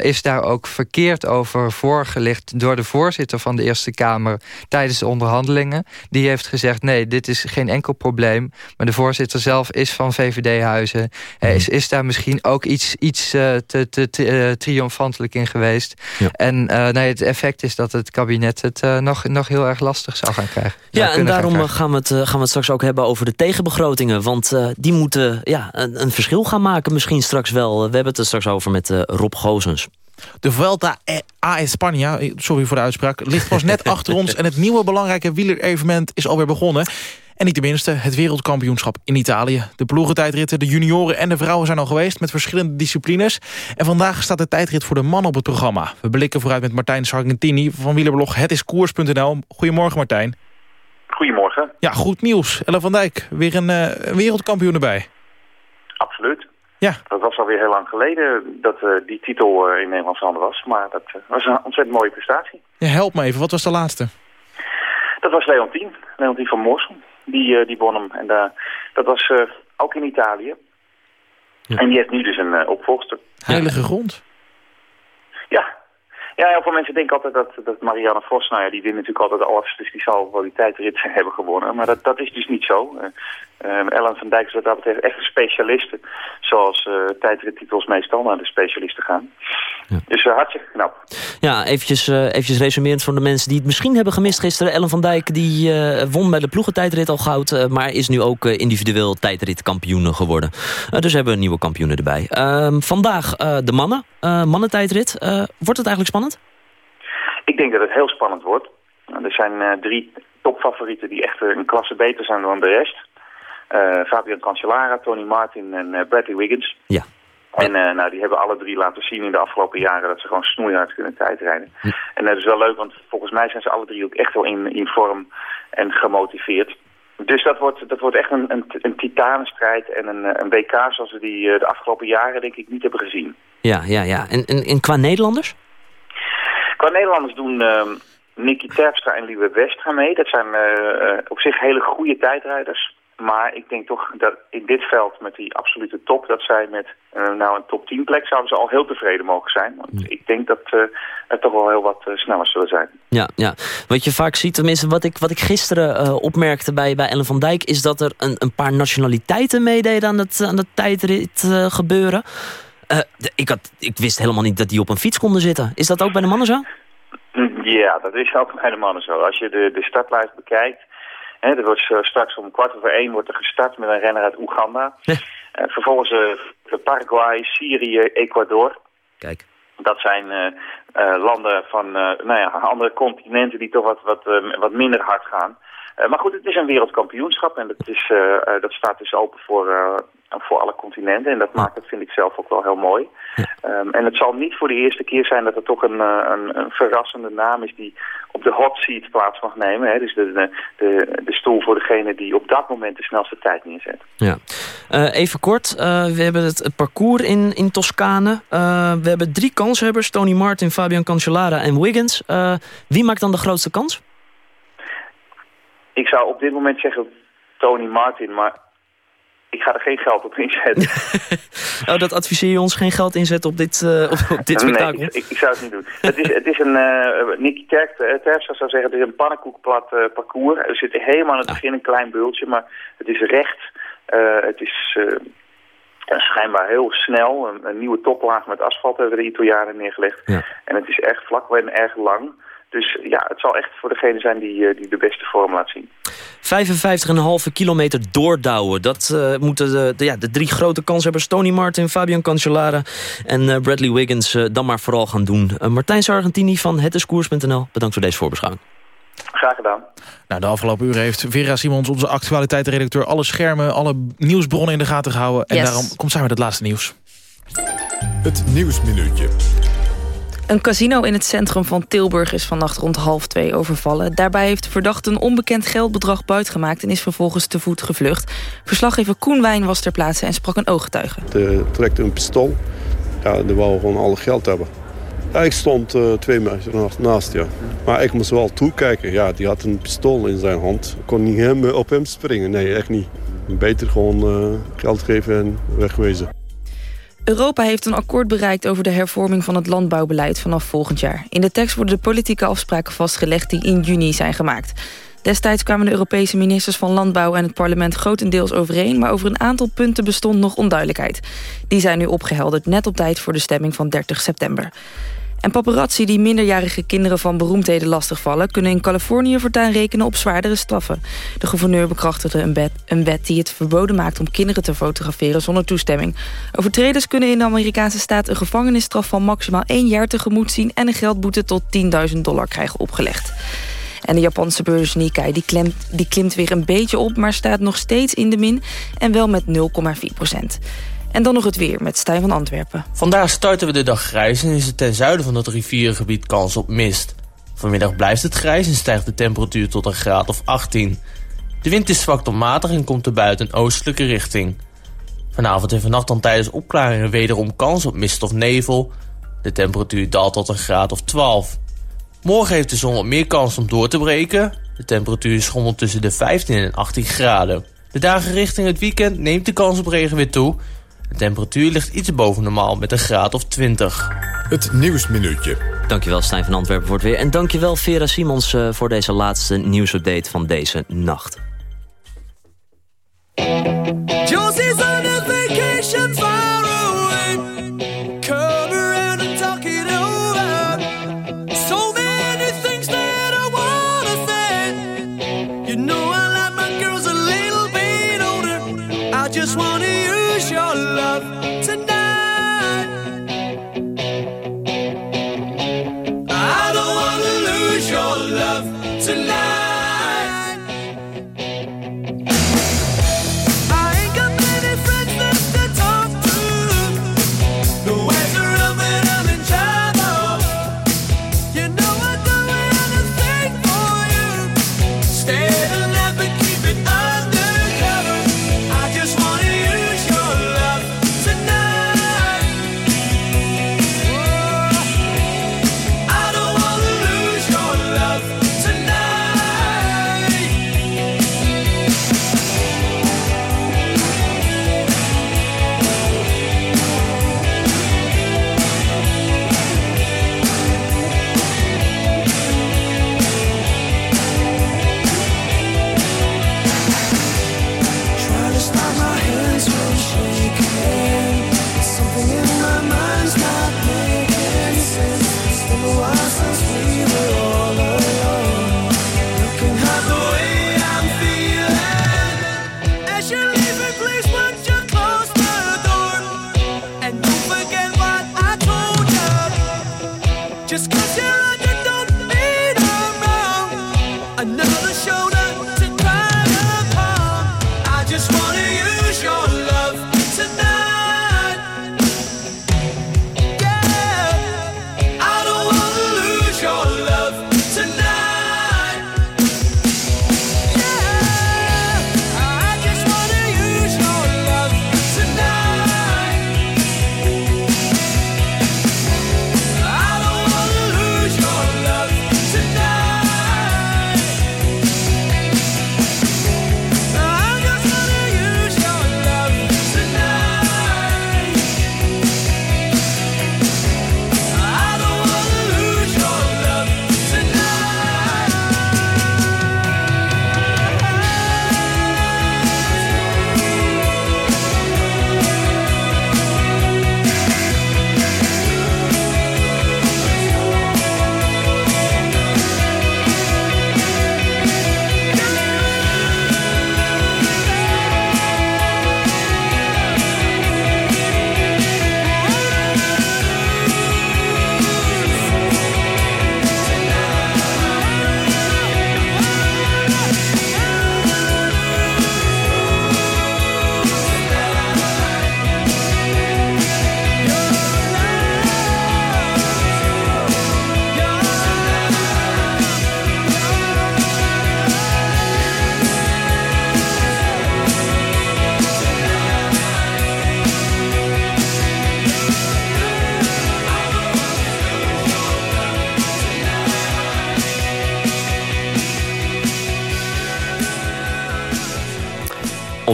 is daar ook verkeerd over voorgelicht door de voorzitter van de Eerste Kamer... tijdens de onderhandelingen. Die heeft gezegd, nee, dit is geen enkel probleem. Maar de voorzitter zelf is van VVD-huizen. Mm. Is, is daar misschien ook iets, iets uh, te, te, te uh, triomfantelijk in geweest. Ja. En uh, nee, het effect is dat het kabinet het nog, nog heel erg lastig zou gaan krijgen. Ja, en daarom gaan, gaan, we het, gaan we het straks ook hebben over de tegenbegrotingen. Want die moeten ja, een, een, verschil gaan maken misschien straks wel. We hebben het er straks over met Rob Gozens. De Vuelta a España, sorry voor de uitspraak, ligt pas net [LAUGHS] achter ons... en het nieuwe belangrijke wielerevenement is alweer begonnen. En niet tenminste het wereldkampioenschap in Italië. De ploegentijdritten, de junioren en de vrouwen zijn al geweest... met verschillende disciplines. En vandaag staat de tijdrit voor de man op het programma. We blikken vooruit met Martijn Sargentini van wielerblog hetiskoers.nl. Goedemorgen Martijn. Goedemorgen. Ja, goed nieuws. Ellen van Dijk, weer een uh, wereldkampioen erbij. Absoluut. Ja. Dat was alweer heel lang geleden dat uh, die titel uh, in Nederlandse handen was. Maar dat was een ontzettend mooie prestatie. Ja, help me even, wat was de laatste? Dat was Leontien, Leontien van Moorsel. Die, die won hem. En dat was ook in Italië. Ja. En die heeft nu dus een opvolgster. Heilige grond. Ja, ja, heel veel mensen denken altijd dat, dat Marianne Vos, nou ja, die wint natuurlijk altijd alles, dus die zal wel die tijdrit [LAUGHS] hebben gewonnen. Maar dat, dat is dus niet zo. Ellen van Dijk is wat dat betreft echt een specialiste, zoals uh, tijdrittitels meestal naar de specialisten gaan. Ja. Dus uh, hartstikke knap. Ja, eventjes, uh, eventjes resumerend voor de mensen die het misschien hebben gemist gisteren. Ellen van Dijk die won bij de ploegentijdrit al goud, maar is nu ook individueel tijdritkampioen geworden. dus hebben we een nieuwe kampioen erbij. Ehm, vandaag de mannen, mannentijdrit. wordt het eigenlijk spannend? Ik denk dat het heel spannend wordt. Er zijn drie topfavorieten die echt een klasse beter zijn dan de rest. Uh, Fabian Cancellara, Tony Martin en uh, Bradley Wiggins. Ja. En nou, die hebben alle drie laten zien in de afgelopen jaren dat ze gewoon snoeihard kunnen tijdrijden. En dat is wel leuk, want volgens mij zijn ze alle drie ook echt wel in, in vorm en gemotiveerd. Dus dat wordt, dat wordt echt een, een, een titanenstrijd en een, een WK zoals we die de afgelopen jaren denk ik niet hebben gezien. Ja, ja, ja. En, en, en qua Nederlanders? Qua Nederlanders doen uh, Nicky Terpstra en Lieve Westra mee. Dat zijn op zich hele goede tijdrijders. Maar ik denk toch dat in dit veld met die absolute top... dat zij met uh, nou een top 10 plek zouden ze al heel tevreden mogen zijn. Want ik denk dat uh, er toch wel heel wat uh, sneller zullen zijn. Ja, ja, wat je vaak ziet, tenminste wat ik, wat ik gisteren opmerkte bij, bij Ellen van Dijk... is dat er een, een paar nationaliteiten meededen aan het, aan het tijdrit gebeuren... Ik, had, ik wist helemaal niet dat die op een fiets konden zitten. Is dat ook bij de mannen zo? Ja, dat is ook bij de mannen zo. Als je de, de startlijst bekijkt... Hè, er wordt straks om kwart over één wordt er gestart met een renner uit Oeganda. Ja. Uh, vervolgens uh, Paraguay, Syrië, Ecuador. Kijk. Dat zijn landen van nou ja, andere continenten die toch wat, wat, wat minder hard gaan. Maar goed, het is een wereldkampioenschap en dat, is, dat staat dus open voor, voor alle continenten. En dat maakt het, vind ik zelf, ook wel heel mooi. Um, en het zal niet voor de eerste keer zijn dat er toch een, een, een verrassende naam is die op de hot seat plaats mag nemen. Hè? Dus de, de, de, stoel voor degene die op dat moment de snelste tijd neerzet. Ja. Uh, even kort, uh, we hebben het, het, parcours in, in Toscane. Uh, we hebben drie kanshebbers, Tony Martin, Fabian Cancellara en Wiggins. wie maakt dan de grootste kans? Ik zou op dit moment zeggen Tony Martin, maar ik ga er geen geld op inzetten. [LAUGHS] oh, dat adviseer je ons geen geld inzetten op dit, uh, op, dit spektakel? Nee, ik, ik, zou het niet doen. het, is, het is een, uh, Nicky Terpstra zou zeggen, het is een pannenkoekplat uh, parcours. Er zit helemaal aan het begin een klein bultje, maar het is recht. het is schijnbaar heel snel. Een, een, nieuwe toplaag met asfalt hebben de Italianen neergelegd. Ja. En het is echt vlak en erg lang. Dus ja, het zal echt voor degene zijn die, die de beste vorm laat zien. 55,5 kilometer doordouwen. Dat uh, moeten de, de, ja, de drie grote kanshebbers... Tony Martin, Fabian Cancellara en uh, Bradley Wiggins... Uh, dan maar vooral gaan doen. Martijn Sargentini van hetiskoers.nl. Bedankt voor deze voorbeschouwing. Graag gedaan. Nou, de afgelopen uren heeft Vera Simons, onze actualiteitsredacteur... alle schermen, alle nieuwsbronnen in de gaten gehouden. En daarom komt zij met het laatste nieuws. Het Nieuwsminuutje. Een casino in het centrum van Tilburg is vannacht rond half twee overvallen. Daarbij heeft de verdachte een onbekend geldbedrag buitgemaakt... en is vervolgens te voet gevlucht. Verslaggever Koen Wijn was ter plaatse en sprak een ooggetuige. De trekte een pistool. Ja, die wou gewoon alle geld hebben. Ik stond uh, twee meter naast, ja. Maar ik moest wel toekijken. Ja, die had een pistool in zijn hand. Ik kon niet hem, op hem springen. Nee, echt niet. Beter gewoon uh, geld geven en wegwezen. Europa heeft een akkoord bereikt over de hervorming van het landbouwbeleid vanaf volgend jaar. In de tekst worden de politieke afspraken vastgelegd die in juni zijn gemaakt. Destijds kwamen de Europese ministers van Landbouw en het parlement grotendeels overeen... maar over een aantal punten bestond nog onduidelijkheid. Die zijn nu opgehelderd, net op tijd voor de stemming van 30 september. En paparazzi die minderjarige kinderen van beroemdheden lastigvallen... kunnen in Californië voortaan rekenen op zwaardere straffen. De gouverneur bekrachtigde een wet, een wet die het verboden maakt... om kinderen te fotograferen zonder toestemming. Overtreders kunnen in de Amerikaanse staat... een gevangenisstraf van maximaal één jaar tegemoet zien... en een geldboete tot 10.000 dollar krijgen opgelegd. En de Japanse beurs Nikkei die, klemt, die klimt weer een beetje op... maar staat nog steeds in de min en wel met 0,4 procent. En dan nog het weer met Stijn van Antwerpen. Vandaag starten we de dag grijs en is het ten zuiden van het rivierengebied kans op mist. Vanmiddag blijft het grijs en stijgt de temperatuur tot een graad of 18. De wind is zwak tot matig en komt er buiten een oostelijke richting. Vanavond en vannacht dan tijdens opklaringen wederom kans op mist of nevel. De temperatuur daalt tot een graad of 12. Morgen heeft de zon wat meer kans om door te breken. De temperatuur schommelt tussen de 15 en 18 graden. De dagen richting het weekend neemt de kans op regen weer toe. De temperatuur ligt iets boven normaal met een graad of 20. Het Nieuwsminuutje. Dankjewel Stijn van Antwerpen voor het weer. En dankjewel Vera Simons uh, voor deze laatste nieuwsupdate van deze nacht. Josie's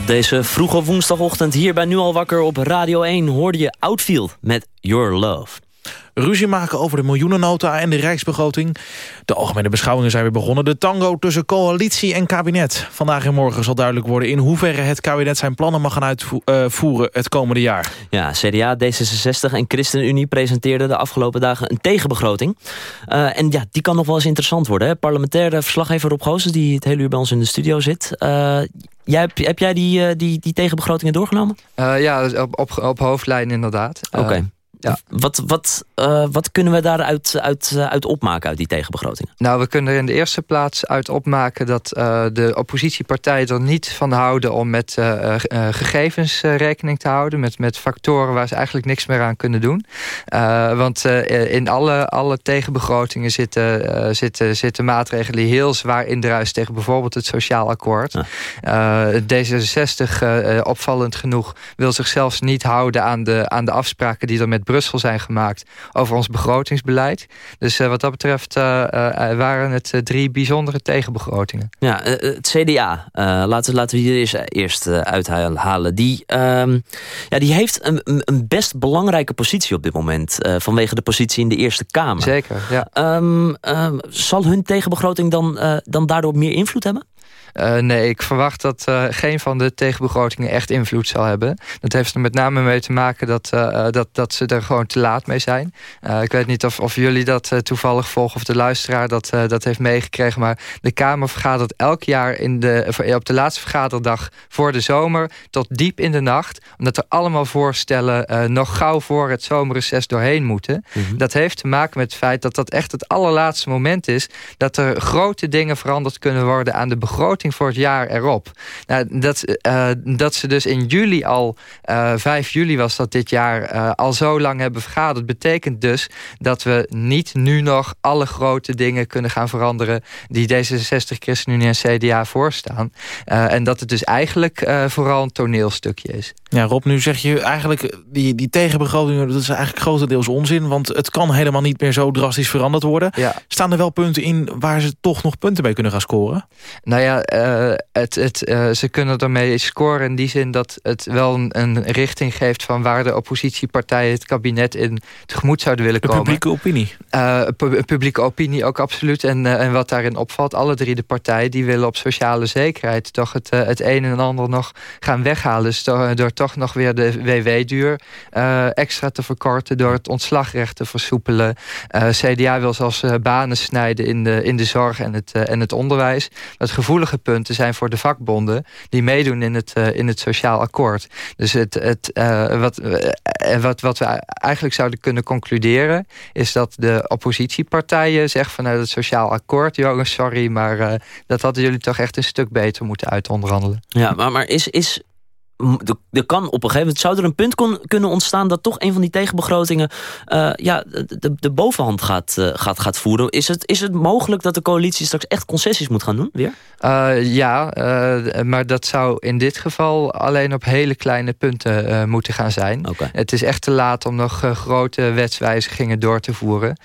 Op deze vroege woensdagochtend hier bij Nu Al Wakker op Radio 1 hoorde je Outfield met Your Love. Ruzie maken over de miljoenennota en de rijksbegroting. De algemene beschouwingen zijn weer begonnen. De tango tussen coalitie en kabinet. Vandaag en morgen zal duidelijk worden in hoeverre het kabinet zijn plannen mag gaan uitvoeren het komende jaar. Ja, CDA, D66 en ChristenUnie presenteerden de afgelopen dagen een tegenbegroting. Uh, en ja, die kan nog wel eens interessant worden. Hè? Parlementaire verslaggever Rob Goossens, die het hele uur bij ons in de studio zit. Uh, jij, heb, heb jij die, die, die tegenbegrotingen doorgenomen? ja, op, op, op hoofdlijn inderdaad. Oké. Ja. Wat, wat, uh, wat kunnen we daaruit uit, uh, uit opmaken uit die tegenbegrotingen? Nou, we kunnen er in de eerste plaats uit opmaken... dat uh, de oppositiepartijen er niet van houden om met gegevens rekening te houden. Met, met factoren waar ze eigenlijk niks meer aan kunnen doen. want in alle, alle tegenbegrotingen zitten, zitten, zitten maatregelen... die heel zwaar indruisen tegen bijvoorbeeld het sociaal akkoord. D66, opvallend genoeg, wil zich zelfs niet houden aan de, aan de afspraken... die er met Brussel zijn gemaakt over ons begrotingsbeleid. Dus uh, wat dat betreft uh, uh, waren het drie bijzondere tegenbegrotingen. Ja, het CDA, laten, laten we hier eerst, eerst uithalen. Die, ehm, ja, die heeft een, een, best belangrijke positie op dit moment. vanwege de positie in de Eerste Kamer. Zeker, ja. Um, zal hun tegenbegroting dan, dan daardoor meer invloed hebben? Uh, nee, ik verwacht dat uh, geen van de tegenbegrotingen echt invloed zal hebben. Dat heeft er met name mee te maken dat, uh, dat, dat ze er gewoon te laat mee zijn. ik weet niet of, of jullie dat toevallig volgen of de luisteraar dat, dat heeft meegekregen. Maar de Kamer vergadert elk jaar in de, op de laatste vergaderdag voor de zomer tot diep in de nacht. Omdat er allemaal voorstellen nog gauw voor het zomerreces doorheen moeten. Mm -hmm. Dat heeft te maken met het feit dat dat echt het allerlaatste moment is. Dat er grote dingen veranderd kunnen worden aan de begroting voor het jaar erop. Nou, dat, uh, dat ze dus in juli al, uh, eh, 5 juli was dat dit jaar, uh, al zo lang hebben vergaderd... betekent dus dat we niet nu nog alle grote dingen kunnen gaan veranderen... die D66, ChristenUnie en CDA voorstaan. en dat het dus eigenlijk vooral een toneelstukje is. Ja, Rob, nu zeg je eigenlijk, die, die tegenbegrotingen... dat is eigenlijk grotendeels onzin... want het kan helemaal niet meer zo drastisch veranderd worden. Ja. Staan er wel punten in waar ze toch nog punten mee kunnen gaan scoren? Nou ja, uh, het, het, uh, ze kunnen ermee scoren in die zin dat het wel een, een, richting geeft... van waar de oppositiepartijen het kabinet in tegemoet zouden willen komen. De publieke opinie? Uh, pu publieke opinie ook absoluut. En, en wat daarin opvalt, alle drie de partijen... die willen op sociale zekerheid toch het, het een en ander nog gaan weghalen. Dus door, door toch nog weer de WW-duur extra te verkorten... door het ontslagrecht te versoepelen. CDA wil zelfs banen snijden in de, in de zorg en het, en het onderwijs. Het gevoelige punten zijn voor de vakbonden... die meedoen in het, uh, in het sociaal akkoord. Dus het, het, uh, wat, uh, wat, wat we eigenlijk zouden kunnen concluderen... is dat de oppositiepartijen zeggen vanuit het sociaal akkoord... jongens, sorry, maar dat hadden jullie toch echt een stuk beter moeten uitonderhandelen. Ja, maar, maar is... is er kan op een gegeven moment zou er een punt kon, kunnen ontstaan dat toch een van die tegenbegrotingen uh, ja, de, de bovenhand gaat, uh, gaat, gaat voeren. Is het, is het mogelijk dat de coalitie straks echt concessies moet gaan doen weer? Uh, ja, maar dat zou in dit geval alleen op hele kleine punten moeten gaan zijn. Okay. Het is echt te laat om nog grote wetswijzigingen door te voeren.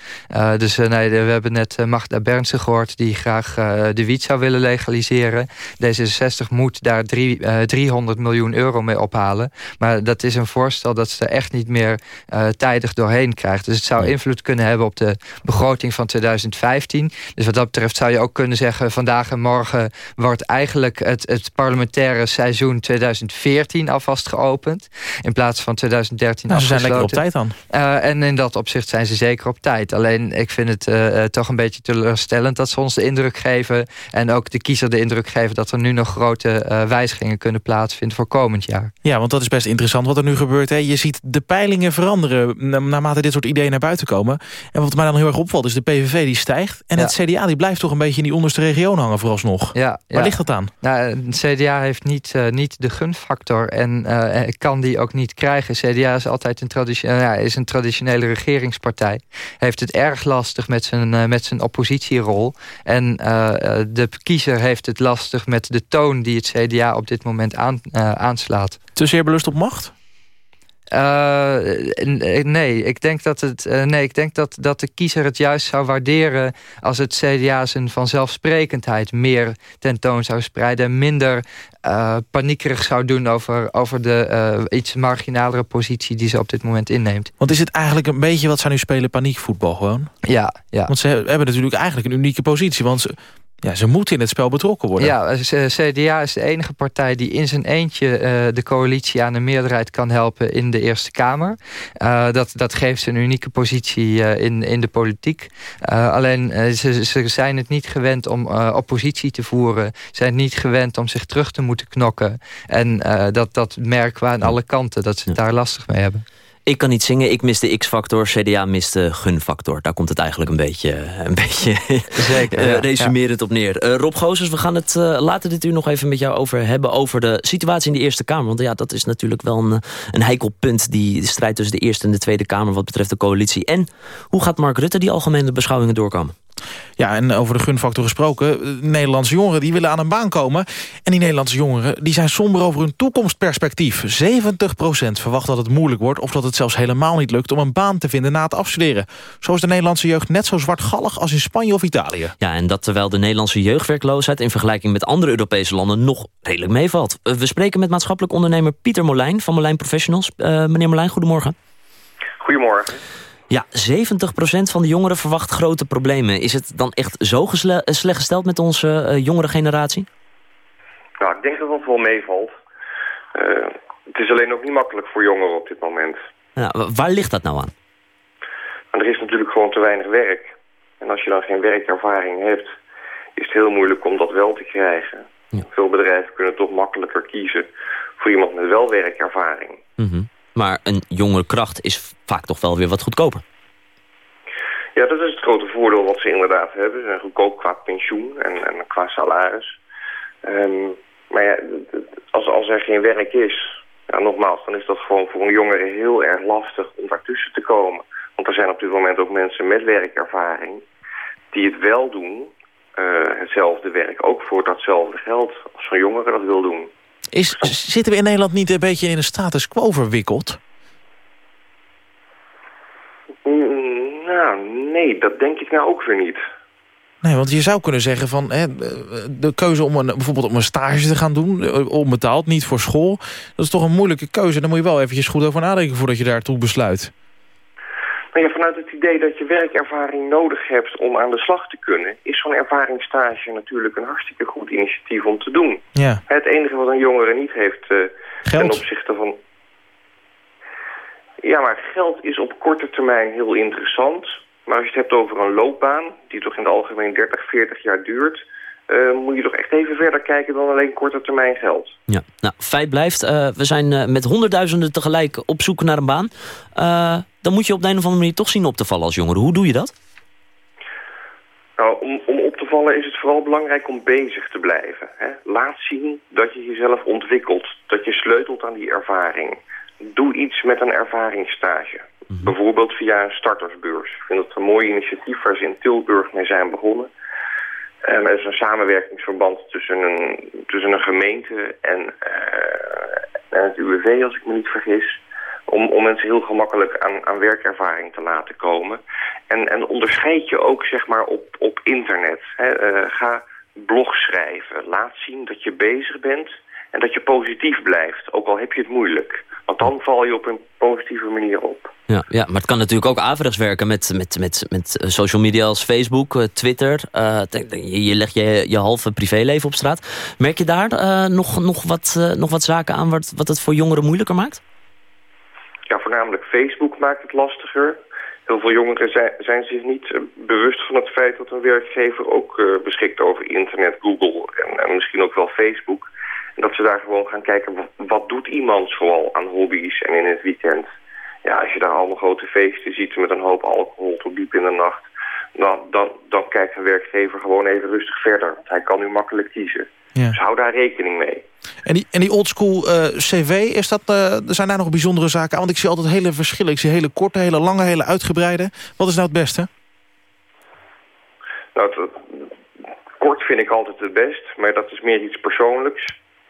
dus nee, we hebben net Magda Bernsen gehoord die graag de wiet zou willen legaliseren. D66 moet daar drie, 300 miljoen euro mee ophalen. Maar dat is een voorstel dat ze er echt niet meer uh, tijdig doorheen krijgt. Dus het zou invloed kunnen hebben op de begroting van 2015. Dus wat dat betreft zou je ook kunnen zeggen... vandaag en morgen wordt eigenlijk het, het parlementaire seizoen 2014 alvast geopend. In plaats van 2013 nou, Ze zijn lekker op tijd dan. Uh, en in dat opzicht zijn ze zeker op tijd. Alleen ik vind het uh, toch een beetje teleurstellend dat ze ons de indruk geven... en ook de kiezer de indruk geven dat er nu nog grote wijzigingen kunnen plaatsvinden voor komend jaar. Ja, want dat is best interessant wat er nu gebeurt. Hè. Je ziet de peilingen veranderen naarmate dit soort ideeën naar buiten komen. En wat mij dan heel erg opvalt is de PVV die stijgt. En het CDA die blijft toch een beetje in die onderste regio hangen vooralsnog. Ja, Waar ligt dat aan? Nou, het CDA heeft niet, uh, niet de gunfactor en uh, kan die ook niet krijgen. CDA is altijd een, tradition ja, is een traditionele regeringspartij. Heeft het erg lastig met zijn, uh, met zijn oppositierol. En de kiezer heeft het lastig met de toon die het CDA op dit moment aan, aanslaat. Te zeer belust op macht? nee, ik denk, dat, het, nee, ik denk dat, dat de kiezer het juist zou waarderen... als het CDA zijn vanzelfsprekendheid meer tentoon zou spreiden... en minder paniekerig zou doen over, over de iets marginalere positie... die ze op dit moment inneemt. Want is het eigenlijk een beetje wat zij nu spelen, paniekvoetbal gewoon? Ja, ja. Want ze hebben natuurlijk eigenlijk een unieke positie. Want ze, ja, ze moeten in het spel betrokken worden. Ja, CDA is de enige partij die in zijn eentje uh, de coalitie aan de meerderheid kan helpen in de Eerste Kamer. Uh, dat, dat geeft ze een unieke positie uh, in, in de politiek. alleen ze, ze zijn het niet gewend om oppositie te voeren. Ze zijn het niet gewend om zich terug te moeten knokken. En dat, dat merken we aan alle kanten, dat ze het daar lastig mee hebben. Ik kan niet zingen, ik mis de X-factor. CDA mist de gunfactor. Daar komt het eigenlijk een beetje, een beetje Zeker, uh, resumerend op neer. Uh, Rob Gozers, we gaan het uh, later dit uur nog even met jou over hebben... over de situatie in de Eerste Kamer. Want ja, dat is natuurlijk wel een, een heikel punt... die de strijd tussen de Eerste en de Tweede Kamer... wat betreft de coalitie. En hoe gaat Mark Rutte die algemene beschouwingen doorkomen? Ja, en over de gunfactor gesproken. Nederlandse jongeren die willen aan een baan komen. En die Nederlandse jongeren die zijn somber over hun toekomstperspectief. 70% verwacht dat het moeilijk wordt... of dat het zelfs helemaal niet lukt om een baan te vinden na het afstuderen. Zo is de Nederlandse jeugd net zo zwartgallig als in Spanje of Italië. Ja, en dat terwijl de Nederlandse jeugdwerkloosheid... in vergelijking met andere Europese landen nog redelijk meevalt. We spreken met maatschappelijk ondernemer Pieter Molijn... van Molijn Professionals. Uh, meneer Molijn, goedemorgen. Goedemorgen. Ja, 70% van de jongeren verwacht grote problemen. Is het dan echt zo slecht gesteld met onze uh, jongere generatie? Nou, ik denk dat dat wel meevalt. Uh, het is alleen ook niet makkelijk voor jongeren op dit moment. Ja, waar ligt dat nou aan? er is natuurlijk gewoon te weinig werk. En als je dan geen werkervaring hebt, is het heel moeilijk om dat wel te krijgen. Ja. Veel bedrijven kunnen toch makkelijker kiezen voor iemand met wel werkervaring. Mm maar een jongere kracht is vaak toch wel weer wat goedkoper. Ja, dat is het grote voordeel wat ze inderdaad hebben. Ze zijn goedkoop qua pensioen en, en qua salaris. Um, maar ja, als, als er geen werk is, ja, nogmaals, dan is dat gewoon voor een jongere heel erg lastig om daartussen te komen. Want er zijn op dit moment ook mensen met werkervaring die het wel doen, uh, hetzelfde werk, ook voor datzelfde geld als zo'n jongere dat wil doen. Is, zitten we in Nederland niet een beetje in een status quo verwikkeld? Mm, nou, nee, dat denk ik nou ook weer niet. Nee, want je zou kunnen zeggen van hè, de keuze om een, bijvoorbeeld om een stage te gaan doen, eh, onbetaald, niet voor school, dat is toch een moeilijke keuze. Daar moet je wel eventjes goed over nadenken voordat je daartoe besluit. Ja, vanuit het idee dat je werkervaring nodig hebt om aan de slag te kunnen... is zo'n ervaringsstage natuurlijk een hartstikke goed initiatief om te doen. Ja. Het enige wat een jongere niet heeft uh, ten opzichte van... Ja, maar geld is op korte termijn heel interessant. Maar als je het hebt over een loopbaan, die toch in het algemeen 30, 40 jaar duurt... Uh, moet je toch echt even verder kijken dan alleen korte termijn geld. Ja, nou, feit blijft, uh, we zijn uh, met honderdduizenden tegelijk op zoek naar een baan. Dan moet je op de een of andere manier toch zien op te vallen als jongere. Hoe doe je dat? Nou, om, om op te vallen is het vooral belangrijk om bezig te blijven. Hè? Laat zien dat je jezelf ontwikkelt, dat je sleutelt aan die ervaring. Doe iets met een ervaringsstage. Mm -hmm. Bijvoorbeeld via een startersbeurs. Ik vind dat een mooi initiatief waar ze in Tilburg mee zijn begonnen. Um, er is een samenwerkingsverband tussen een, tussen een gemeente en, uh, en het UWV, als ik me niet vergis. Om, om mensen heel gemakkelijk aan, aan werkervaring te laten komen. En, en onderscheid je ook zeg maar, op, op internet. Hè. Uh, ga blog schrijven. Laat zien dat je bezig bent en dat je positief blijft. Ook al heb je het moeilijk. Want dan val je op een positieve manier op. Ja, ja, maar het kan natuurlijk ook averechts werken met, met, met, met social media als Facebook, uh, Twitter. Uh, je, legt je, je halve privéleven op straat. Merk je daar nog, nog, wat, nog wat zaken aan wat, wat het voor jongeren moeilijker maakt? Ja, voornamelijk Facebook maakt het lastiger. Heel veel jongeren zijn, zijn zich niet bewust van het feit dat een werkgever ook beschikt over internet, Google en, en misschien ook wel Facebook. En dat ze daar gewoon gaan kijken, wat doet iemand zoal aan hobby's en in het weekend ja, als je daar allemaal grote feesten ziet met een hoop alcohol tot diep in de nacht... Nou, dan, dan kijkt een werkgever gewoon even rustig verder. Want hij kan nu makkelijk kiezen. Ja. Dus hou daar rekening mee. En die, en die oldschool uh, cv, is dat, uh, zijn daar nog bijzondere zaken aan? Want ik zie altijd hele verschillen. Ik zie hele korte, hele lange, hele uitgebreide. Wat is nou het beste? Nou, het, kort vind ik altijd het best. Maar dat is meer iets persoonlijks.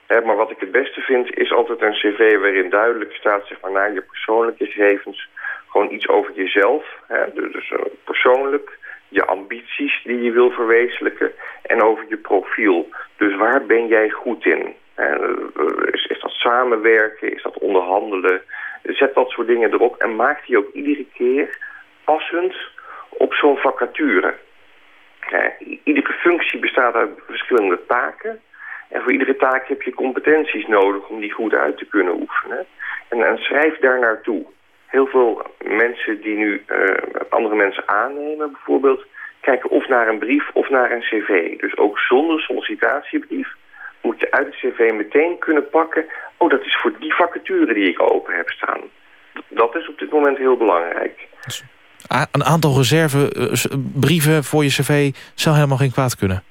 maar wat ik het beste vind is altijd een cv waarin duidelijk staat... zeg maar, naar je persoonlijke gegevens gewoon iets over jezelf. Hè, dus uh, persoonlijk, je ambities die je wil verwezenlijken en over je profiel. Dus waar ben jij goed in? Is, is, dat samenwerken? Is dat onderhandelen? Zet dat soort dingen erop en maak die ook iedere keer passend op zo'n vacature. iedere functie bestaat uit verschillende taken. En voor iedere taak heb je competenties nodig om die goed uit te kunnen oefenen. En, en schrijf daar naartoe. Heel veel mensen die nu uh, andere mensen aannemen bijvoorbeeld... kijken of naar een brief of naar een cv. Dus ook zonder sollicitatiebrief moet je uit het cv meteen kunnen pakken... oh, dat is voor die vacature die ik open heb staan. Dat is op dit moment heel belangrijk. Een aantal reservebrieven eh, voor je cv zou helemaal geen kwaad kunnen.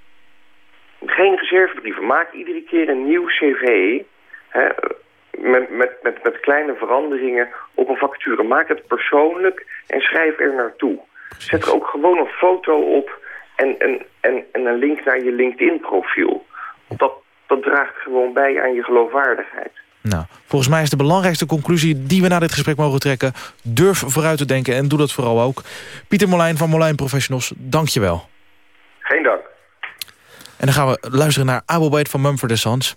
Geen reservebrieven. Maak iedere keer een nieuw cv... Hè, met, met, met, met kleine veranderingen op een vacature. Maak het persoonlijk en schrijf er naartoe. Zet er ook gewoon een foto op en, en, en, en een link naar je LinkedIn-profiel. Dat, dat draagt gewoon bij aan je geloofwaardigheid. Nou, volgens mij is de belangrijkste conclusie die we na dit gesprek mogen trekken... durf vooruit te denken en doe dat vooral ook. Pieter Molijn van Molijn Professionals, dank je wel. Geen dank. En dan gaan we luisteren naar Abelbeet van Mumford Sons.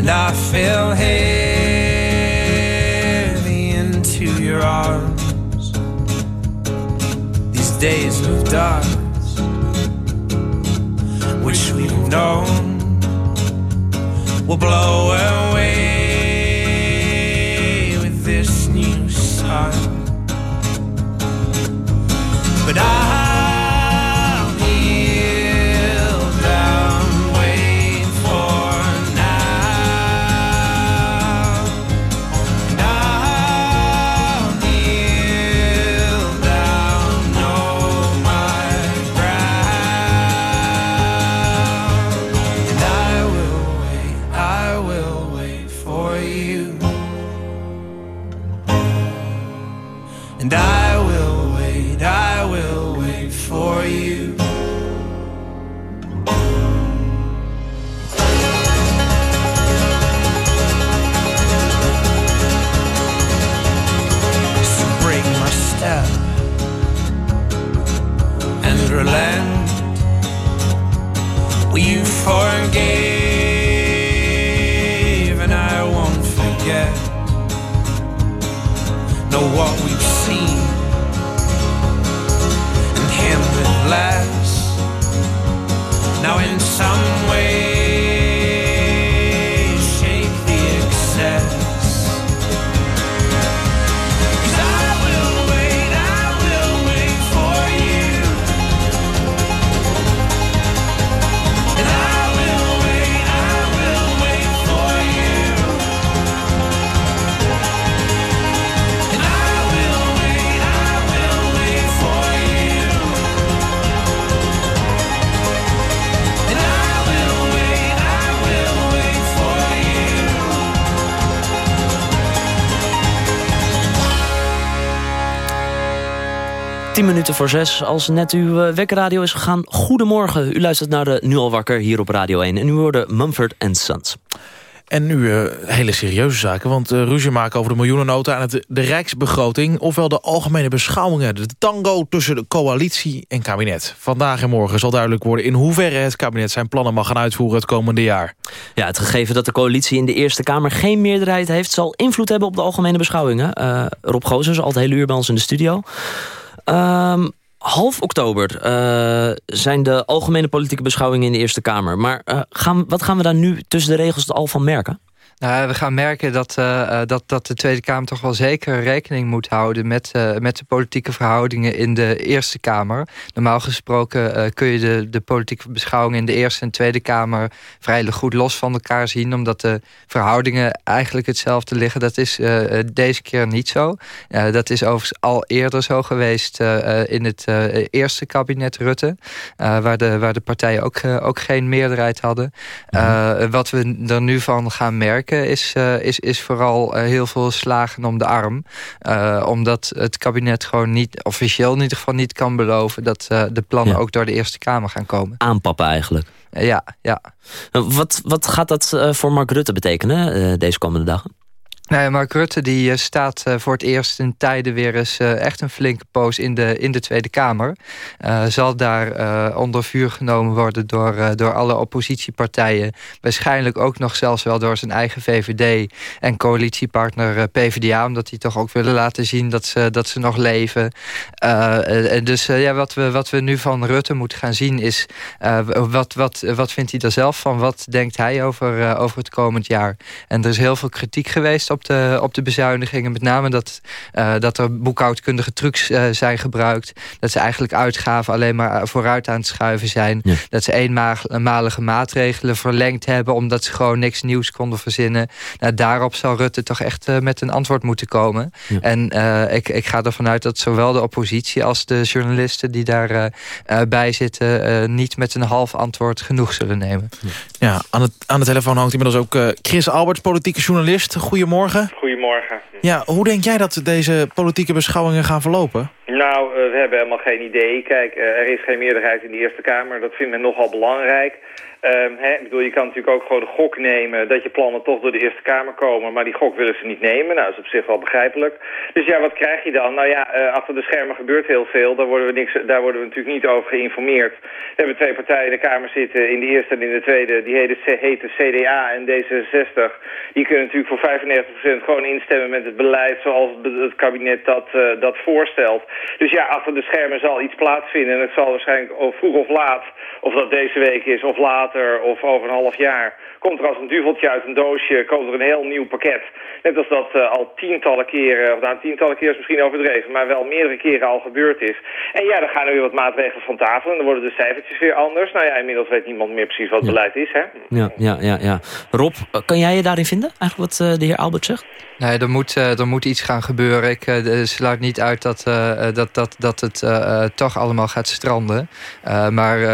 And I fell heavy into your arms. These days of dust, which we've known, will blow away with this new sun. But I we forgave. Minuten voor zes. Als net uw uh, wekkerradio is gegaan, goedemorgen. U luistert naar de Nu al wakker hier op Radio 1. En u hoorde Mumford Sons. En nu uh, hele serieuze zaken, want uh, ruzie maken over de miljoenennota... aan het, de rijksbegroting, ofwel de algemene beschouwingen... de tango tussen de coalitie en kabinet. Vandaag en morgen zal duidelijk worden... in hoeverre het kabinet zijn plannen mag gaan uitvoeren het komende jaar. Ja, het gegeven dat de coalitie in de Eerste Kamer geen meerderheid heeft... zal invloed hebben op de algemene beschouwingen. Uh, Rob Gozers, altijd hele uur bij ons in de studio... Um, half oktober uh, zijn de algemene politieke beschouwingen in de Eerste Kamer. Maar uh, gaan, wat gaan we daar nu tussen de regels al van merken? Nou, we gaan merken dat, uh, dat, dat de Tweede Kamer toch wel zeker rekening moet houden met, uh, met de politieke verhoudingen in de Eerste Kamer. Normaal gesproken uh, kun je de, de politieke beschouwingen in de Eerste en Tweede Kamer vrij goed los van elkaar zien, omdat de verhoudingen eigenlijk hetzelfde liggen. Dat is deze keer niet zo. dat is overigens al eerder zo geweest in het eerste kabinet Rutte, waar, de, waar de partijen ook, ook geen meerderheid hadden. Mhm. wat we er nu van gaan merken is, uh, is, is vooral uh, heel veel slagen om de arm. Uh, omdat het kabinet gewoon niet, officieel in ieder geval niet kan beloven... dat de plannen ja. ook door de Eerste Kamer gaan komen. Aanpappen eigenlijk. Ja, ja. Wat, wat gaat dat voor Mark Rutte betekenen deze komende dagen? Nou Mark Rutte die staat voor het eerst in tijden weer eens echt een flinke poos in de, in de Tweede Kamer. Zal daar onder vuur genomen worden door, door alle oppositiepartijen. Waarschijnlijk ook nog zelfs wel door zijn eigen VVD en coalitiepartner PvdA. Omdat die toch ook willen laten zien dat ze, dat ze nog leven. dus ja, wat, we, wat we nu van Rutte moeten gaan zien is... wat, wat, wat vindt hij er zelf van? Wat denkt hij over, over het komend jaar? En er is heel veel kritiek geweest op op de, op de bezuinigingen. Met name dat, uh, dat er boekhoudkundige trucs uh, zijn gebruikt. Dat ze eigenlijk uitgaven alleen maar vooruit aan het schuiven zijn. Ja. Dat ze eenmalige maatregelen verlengd hebben... omdat ze gewoon niks nieuws konden verzinnen. Nou, daarop zal Rutte toch echt uh, met een antwoord moeten komen. Ja. En ik, ik ga ervan uit dat zowel de oppositie als de journalisten... die daarbij bij zitten, niet met een half antwoord genoeg zullen nemen. Ja, aan, het, aan de telefoon hangt inmiddels ook Chris Alberts, politieke journalist. Goedemorgen. Goedemorgen. Ja, hoe denk jij dat deze politieke beschouwingen gaan verlopen? Nou, uh, we hebben helemaal geen idee. Kijk, uh, er is geen meerderheid in de Eerste Kamer. Dat vindt men nogal belangrijk. Hè, ik bedoel, je kan natuurlijk ook gewoon de gok nemen dat je plannen toch door de Eerste Kamer komen, maar die gok willen ze niet nemen. Nou, dat is op zich wel begrijpelijk. Dus ja, wat krijg je dan? Nou ja, uh, achter de schermen gebeurt heel veel. Daar worden, we niks, daar worden we natuurlijk niet over geïnformeerd. We hebben twee partijen in de Kamer zitten, in de eerste en in de tweede. Die heten, heten CDA en D66. Die kunnen natuurlijk voor 95% gewoon instemmen met het beleid zoals het kabinet dat, uh, dat voorstelt. Dus ja, achter de schermen zal iets plaatsvinden. En het zal waarschijnlijk vroeg of laat, of dat deze week is of later, of over een half jaar komt er als een duveltje uit een doosje, komt er een heel nieuw pakket. Net als dat uh, al tientallen keren, of nou tientallen keren is misschien overdreven, maar wel meerdere keren al gebeurd is. En ja, dan gaan er weer wat maatregelen van tafel en dan worden de cijfertjes weer anders. Nou ja, inmiddels weet niemand meer precies wat ja. beleid is, hè? Ja, ja, ja, ja. Rob, kan jij je daarin vinden, eigenlijk wat uh, de heer Albert zegt? Nee, er moet, uh, er moet iets gaan gebeuren. Ik uh, sluit niet uit dat, uh, dat, dat, dat het toch allemaal gaat stranden. maar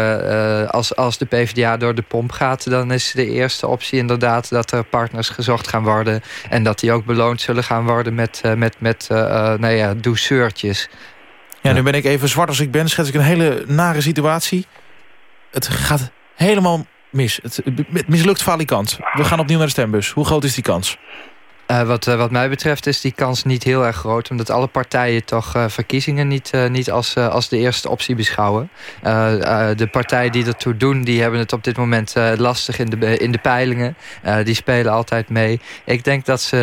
als, als de PvdA door de pomp gaat... dan is de eerste optie inderdaad dat er partners gezocht gaan worden... en dat die ook beloond zullen gaan worden met, met, met nou ja, douceurtjes. Ja, nu ben ik even zwart als ik ben. Schets ik een hele nare situatie. Het gaat helemaal mis. Het, het mislukt falikant. We gaan opnieuw naar de stembus. Hoe groot is die kans? Uh, wat, uh, wat mij betreft is die kans niet heel erg groot... omdat alle partijen toch uh, verkiezingen niet, niet als, als de eerste optie beschouwen. de partijen die ertoe doen, die hebben het op dit moment lastig in de, in de peilingen. die spelen altijd mee. Ik denk dat ze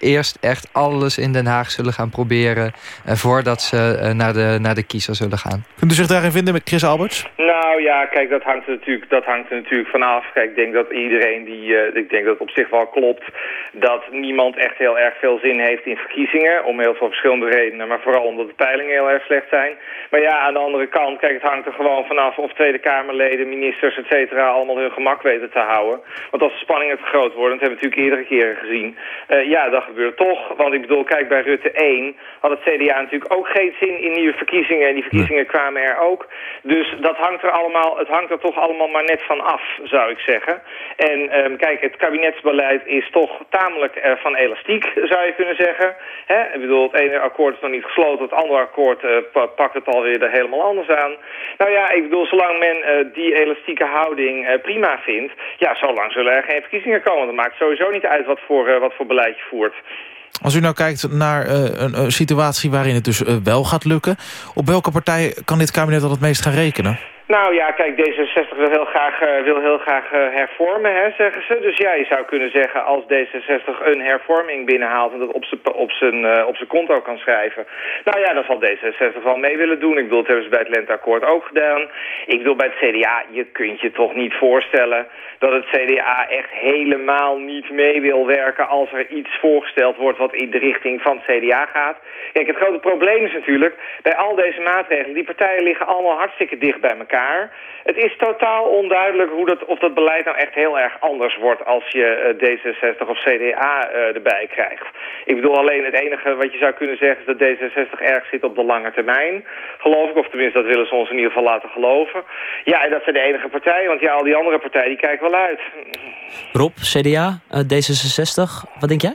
eerst echt alles in Den Haag zullen gaan proberen... voordat ze naar, de, naar de kiezer zullen gaan. Kunt u zich daarin vinden met Chris Alberts? Nou ja, kijk, dat hangt er natuurlijk, dat hangt er natuurlijk vanaf. Kijk, ik denk dat iedereen die... ik denk dat het op zich wel klopt dat niemand echt heel erg veel zin heeft in verkiezingen. Om heel veel verschillende redenen, maar vooral omdat de peilingen heel erg slecht zijn. Maar ja, aan de andere kant, kijk, het hangt er gewoon vanaf of Tweede Kamerleden, ministers, et cetera, allemaal hun gemak weten te houden. Want als de spanningen te groot worden, dat hebben we natuurlijk eerdere keren gezien. Uh, ja, dat gebeurt toch. Want ik bedoel, kijk, bij Rutte 1 had het CDA natuurlijk ook geen zin in nieuwe verkiezingen. En die verkiezingen kwamen er ook. Dus dat hangt er allemaal, het hangt er toch allemaal maar net van af, zou ik zeggen. En um, kijk, het kabinetsbeleid is toch tamelijk uh, van elastiek, zou je kunnen zeggen. Hè? Ik bedoel, het ene akkoord is nog niet gesloten, het andere akkoord uh, pakt het alweer er helemaal anders aan. Nou ja, ik bedoel, zolang men uh, die elastieke houding prima vindt, ja, zolang zullen er geen verkiezingen komen. Dat maakt sowieso niet uit wat voor, wat voor beleid je voert. Als u nou kijkt naar een, situatie waarin het dus wel gaat lukken... op welke partij kan dit kabinet dan het meest gaan rekenen? Nou ja, kijk, D66 wil heel graag, uh, wil heel graag uh, hervormen, hè, zeggen ze. Dus ja, je zou kunnen zeggen, als D66 een hervorming binnenhaalt... en dat op zijn op zijn uh, op zijn konto kan schrijven... nou ja, dan zal D66 wel mee willen doen. Ik bedoel, dat hebben ze bij het Lenteakkoord ook gedaan. Ik bedoel, bij het CDA, je kunt je toch niet voorstellen... dat het CDA echt helemaal niet mee wil werken... als er iets voorgesteld wordt wat in de richting van het CDA gaat. Kijk, het grote probleem is natuurlijk... bij al deze maatregelen, die partijen liggen allemaal hartstikke dicht bij elkaar het is totaal onduidelijk hoe dat, of dat beleid nou echt heel erg anders wordt als je uh, D66 of CDA uh, erbij krijgt. Ik bedoel alleen het enige wat je zou kunnen zeggen is dat D66 erg zit op de lange termijn. Geloof ik, of tenminste dat willen ze ons in ieder geval laten geloven. Ja, en dat zijn de enige partijen, want ja, al die andere partijen die kijken wel uit. Rob, CDA, uh, D66, wat denk jij?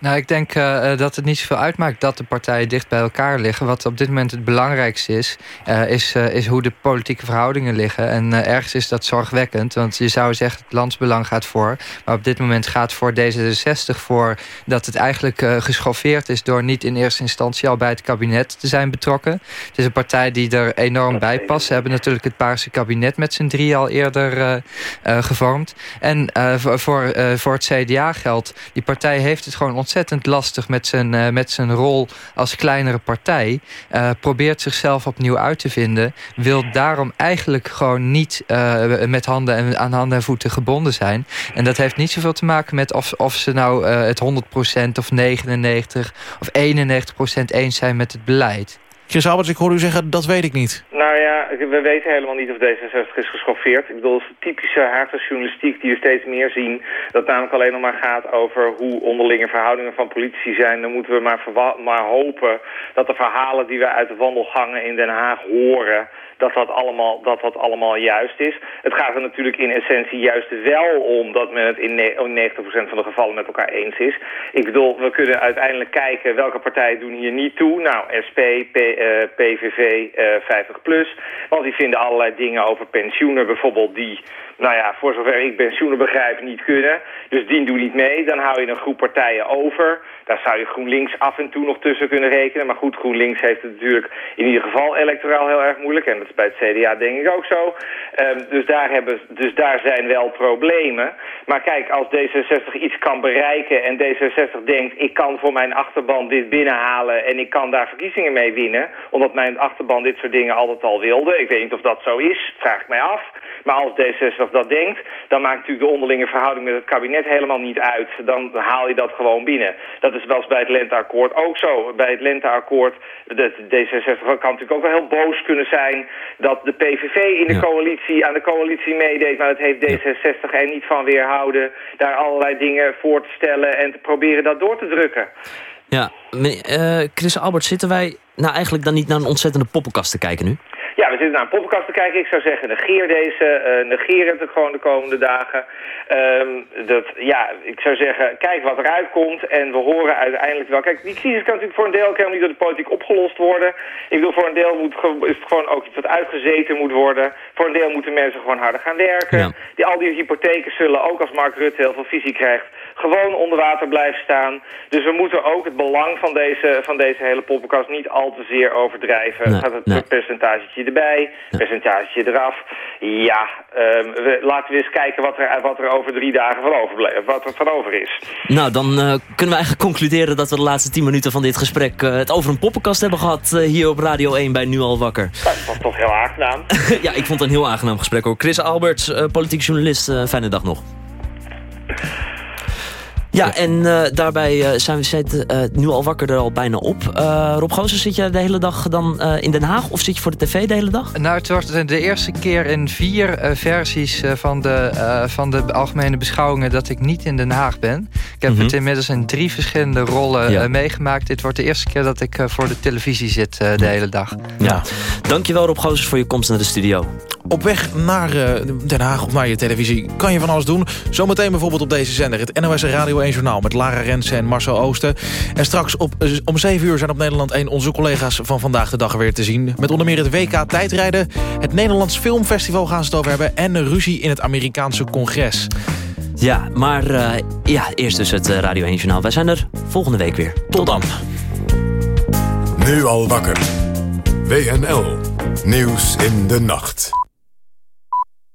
Nou, ik denk uh, dat het niet zoveel uitmaakt dat de partijen dicht bij elkaar liggen. Wat op dit moment het belangrijkste is, uh, is, uh, is hoe de politieke verhoudingen liggen. En ergens is dat zorgwekkend, want je zou zeggen het landsbelang gaat voor. Maar op dit moment gaat voor D66 voor dat het eigenlijk geschoffeerd is... door niet in eerste instantie al bij het kabinet te zijn betrokken. Het is een partij die er enorm bij past. Ze hebben natuurlijk het Paarse kabinet met z'n drie al eerder gevormd. En voor, voor, voor het CDA geldt, die partij heeft het gewoon ontzettend ontzettend lastig met zijn, uh, met zijn rol als kleinere partij. Uh, probeert zichzelf opnieuw uit te vinden. Wil daarom eigenlijk gewoon niet uh, met handen en, aan handen en voeten gebonden zijn. En dat heeft niet zoveel te maken met of, of ze nou het 100% of 99% of 91% eens zijn met het beleid. Chris Alberts, ik hoor u zeggen, dat weet ik niet. Nou ja, we weten helemaal niet of D66 is geschoffeerd. Ik bedoel, het is typische Haagse journalistiek die we steeds meer zien. Dat namelijk alleen nog maar gaat over hoe onderlinge verhoudingen van politici zijn. Dan moeten we maar, maar hopen dat de verhalen die we uit de wandelgangen in Den Haag horen dat dat, allemaal, dat dat allemaal juist is. Het gaat er natuurlijk in essentie juist wel om dat men het in 90% van de gevallen met elkaar eens is. Ik bedoel, we kunnen uiteindelijk kijken welke partijen doen hier niet toe. Nou, SP, P, PVV, uh, 50PLUS. Want die vinden allerlei dingen over pensioenen bijvoorbeeld die nou ja, voor zover ik pensioenen begrijp, niet kunnen. Dus die doen niet mee. Dan hou je een groep partijen over. Daar zou je GroenLinks af en toe nog tussen kunnen rekenen. Maar goed, GroenLinks heeft het natuurlijk in ieder geval electoraal heel erg moeilijk. En dat is bij het CDA denk ik ook zo. Um, dus, daar hebben, dus daar zijn wel problemen. Maar kijk, als D66 iets kan bereiken en D66 denkt... ik kan voor mijn achterban dit binnenhalen en ik kan daar verkiezingen mee winnen... omdat mijn achterban dit soort dingen altijd al wilde. Ik weet niet of dat zo is, vraag ik mij af. Maar als D66 dat denkt, dan maakt natuurlijk de onderlinge verhouding met het kabinet helemaal niet uit. Dan haal je dat gewoon binnen. Dat is wel bij het Lenteakkoord ook zo. Bij het Lenteakkoord, de D66 kan natuurlijk ook wel heel boos kunnen zijn dat de PVV in de coalitie aan de coalitie meedeed. Maar dat heeft D66 er niet van weerhouden daar allerlei dingen voor te stellen en te proberen dat door te drukken. Ja, uh, Chris Albert, zitten wij nou eigenlijk dan niet naar een ontzettende poppenkast te kijken nu? Ja, we zitten naar een poppenkast te kijken. Ik zou zeggen, negeer deze, uh, negeer het gewoon de komende dagen. Um, dat, ja, ik zou zeggen, kijk wat eruit komt en we horen uiteindelijk wel. Kijk, die crisis kan natuurlijk voor een deel ook helemaal niet door de politiek opgelost worden. Ik bedoel, voor een deel moet, is het gewoon ook iets wat uitgezeten moet worden. Voor een deel moeten mensen gewoon harder gaan werken. Die, al die hypotheken zullen, ook als Mark Rutte heel veel visie krijgt, gewoon onder water blijven staan. Dus we moeten ook het belang van deze, van deze hele poppenkast niet al te zeer overdrijven. Nee, Gaat het nee. percentage erbij, percentage eraf. Ja, um, we, laten we eens kijken wat er, wat er over drie dagen van, overblijft, wat er van over is. Nou, dan uh, kunnen we eigenlijk concluderen dat we de laatste tien minuten van dit gesprek... Uh, het over een poppenkast hebben gehad uh, hier op Radio 1 bij Nu Al Wakker. dat was toch heel aangenaam. [LAUGHS] ja, ik vond het een heel aangenaam gesprek ook. Chris Alberts, politiek journalist, fijne dag nog. Ja, en uh, daarbij uh, zijn we zitten, uh, nu al wakker er al bijna op. Rob Goosen, zit je de hele dag dan in Den Haag of zit je voor de tv de hele dag? Nou, het wordt de eerste keer in vier versies van, de, van de algemene beschouwingen... dat ik niet in Den Haag ben. Ik heb mm -hmm. het inmiddels in drie verschillende rollen ja. meegemaakt. Dit wordt de eerste keer dat ik voor de televisie zit de hele dag. Ja. Dankjewel Rob Goosen voor je komst naar de studio. Op weg naar Den Haag of naar je televisie kan je van alles doen. Zometeen bijvoorbeeld op deze zender, het NOS Radio 1 Journaal... met Lara Rensen en Marcel Oosten. En straks op, om 7 uur zijn op Nederland 1 onze collega's van Vandaag de Dag weer te zien. Met onder meer het WK tijdrijden, het Nederlands Filmfestival gaan ze het over hebben... en een ruzie in het Amerikaanse congres. Ja, maar uh, ja, eerst dus het uh, Radio 1 Journaal. Wij zijn er volgende week weer. Tot dan. Nu al wakker. WNL. Nieuws in de nacht.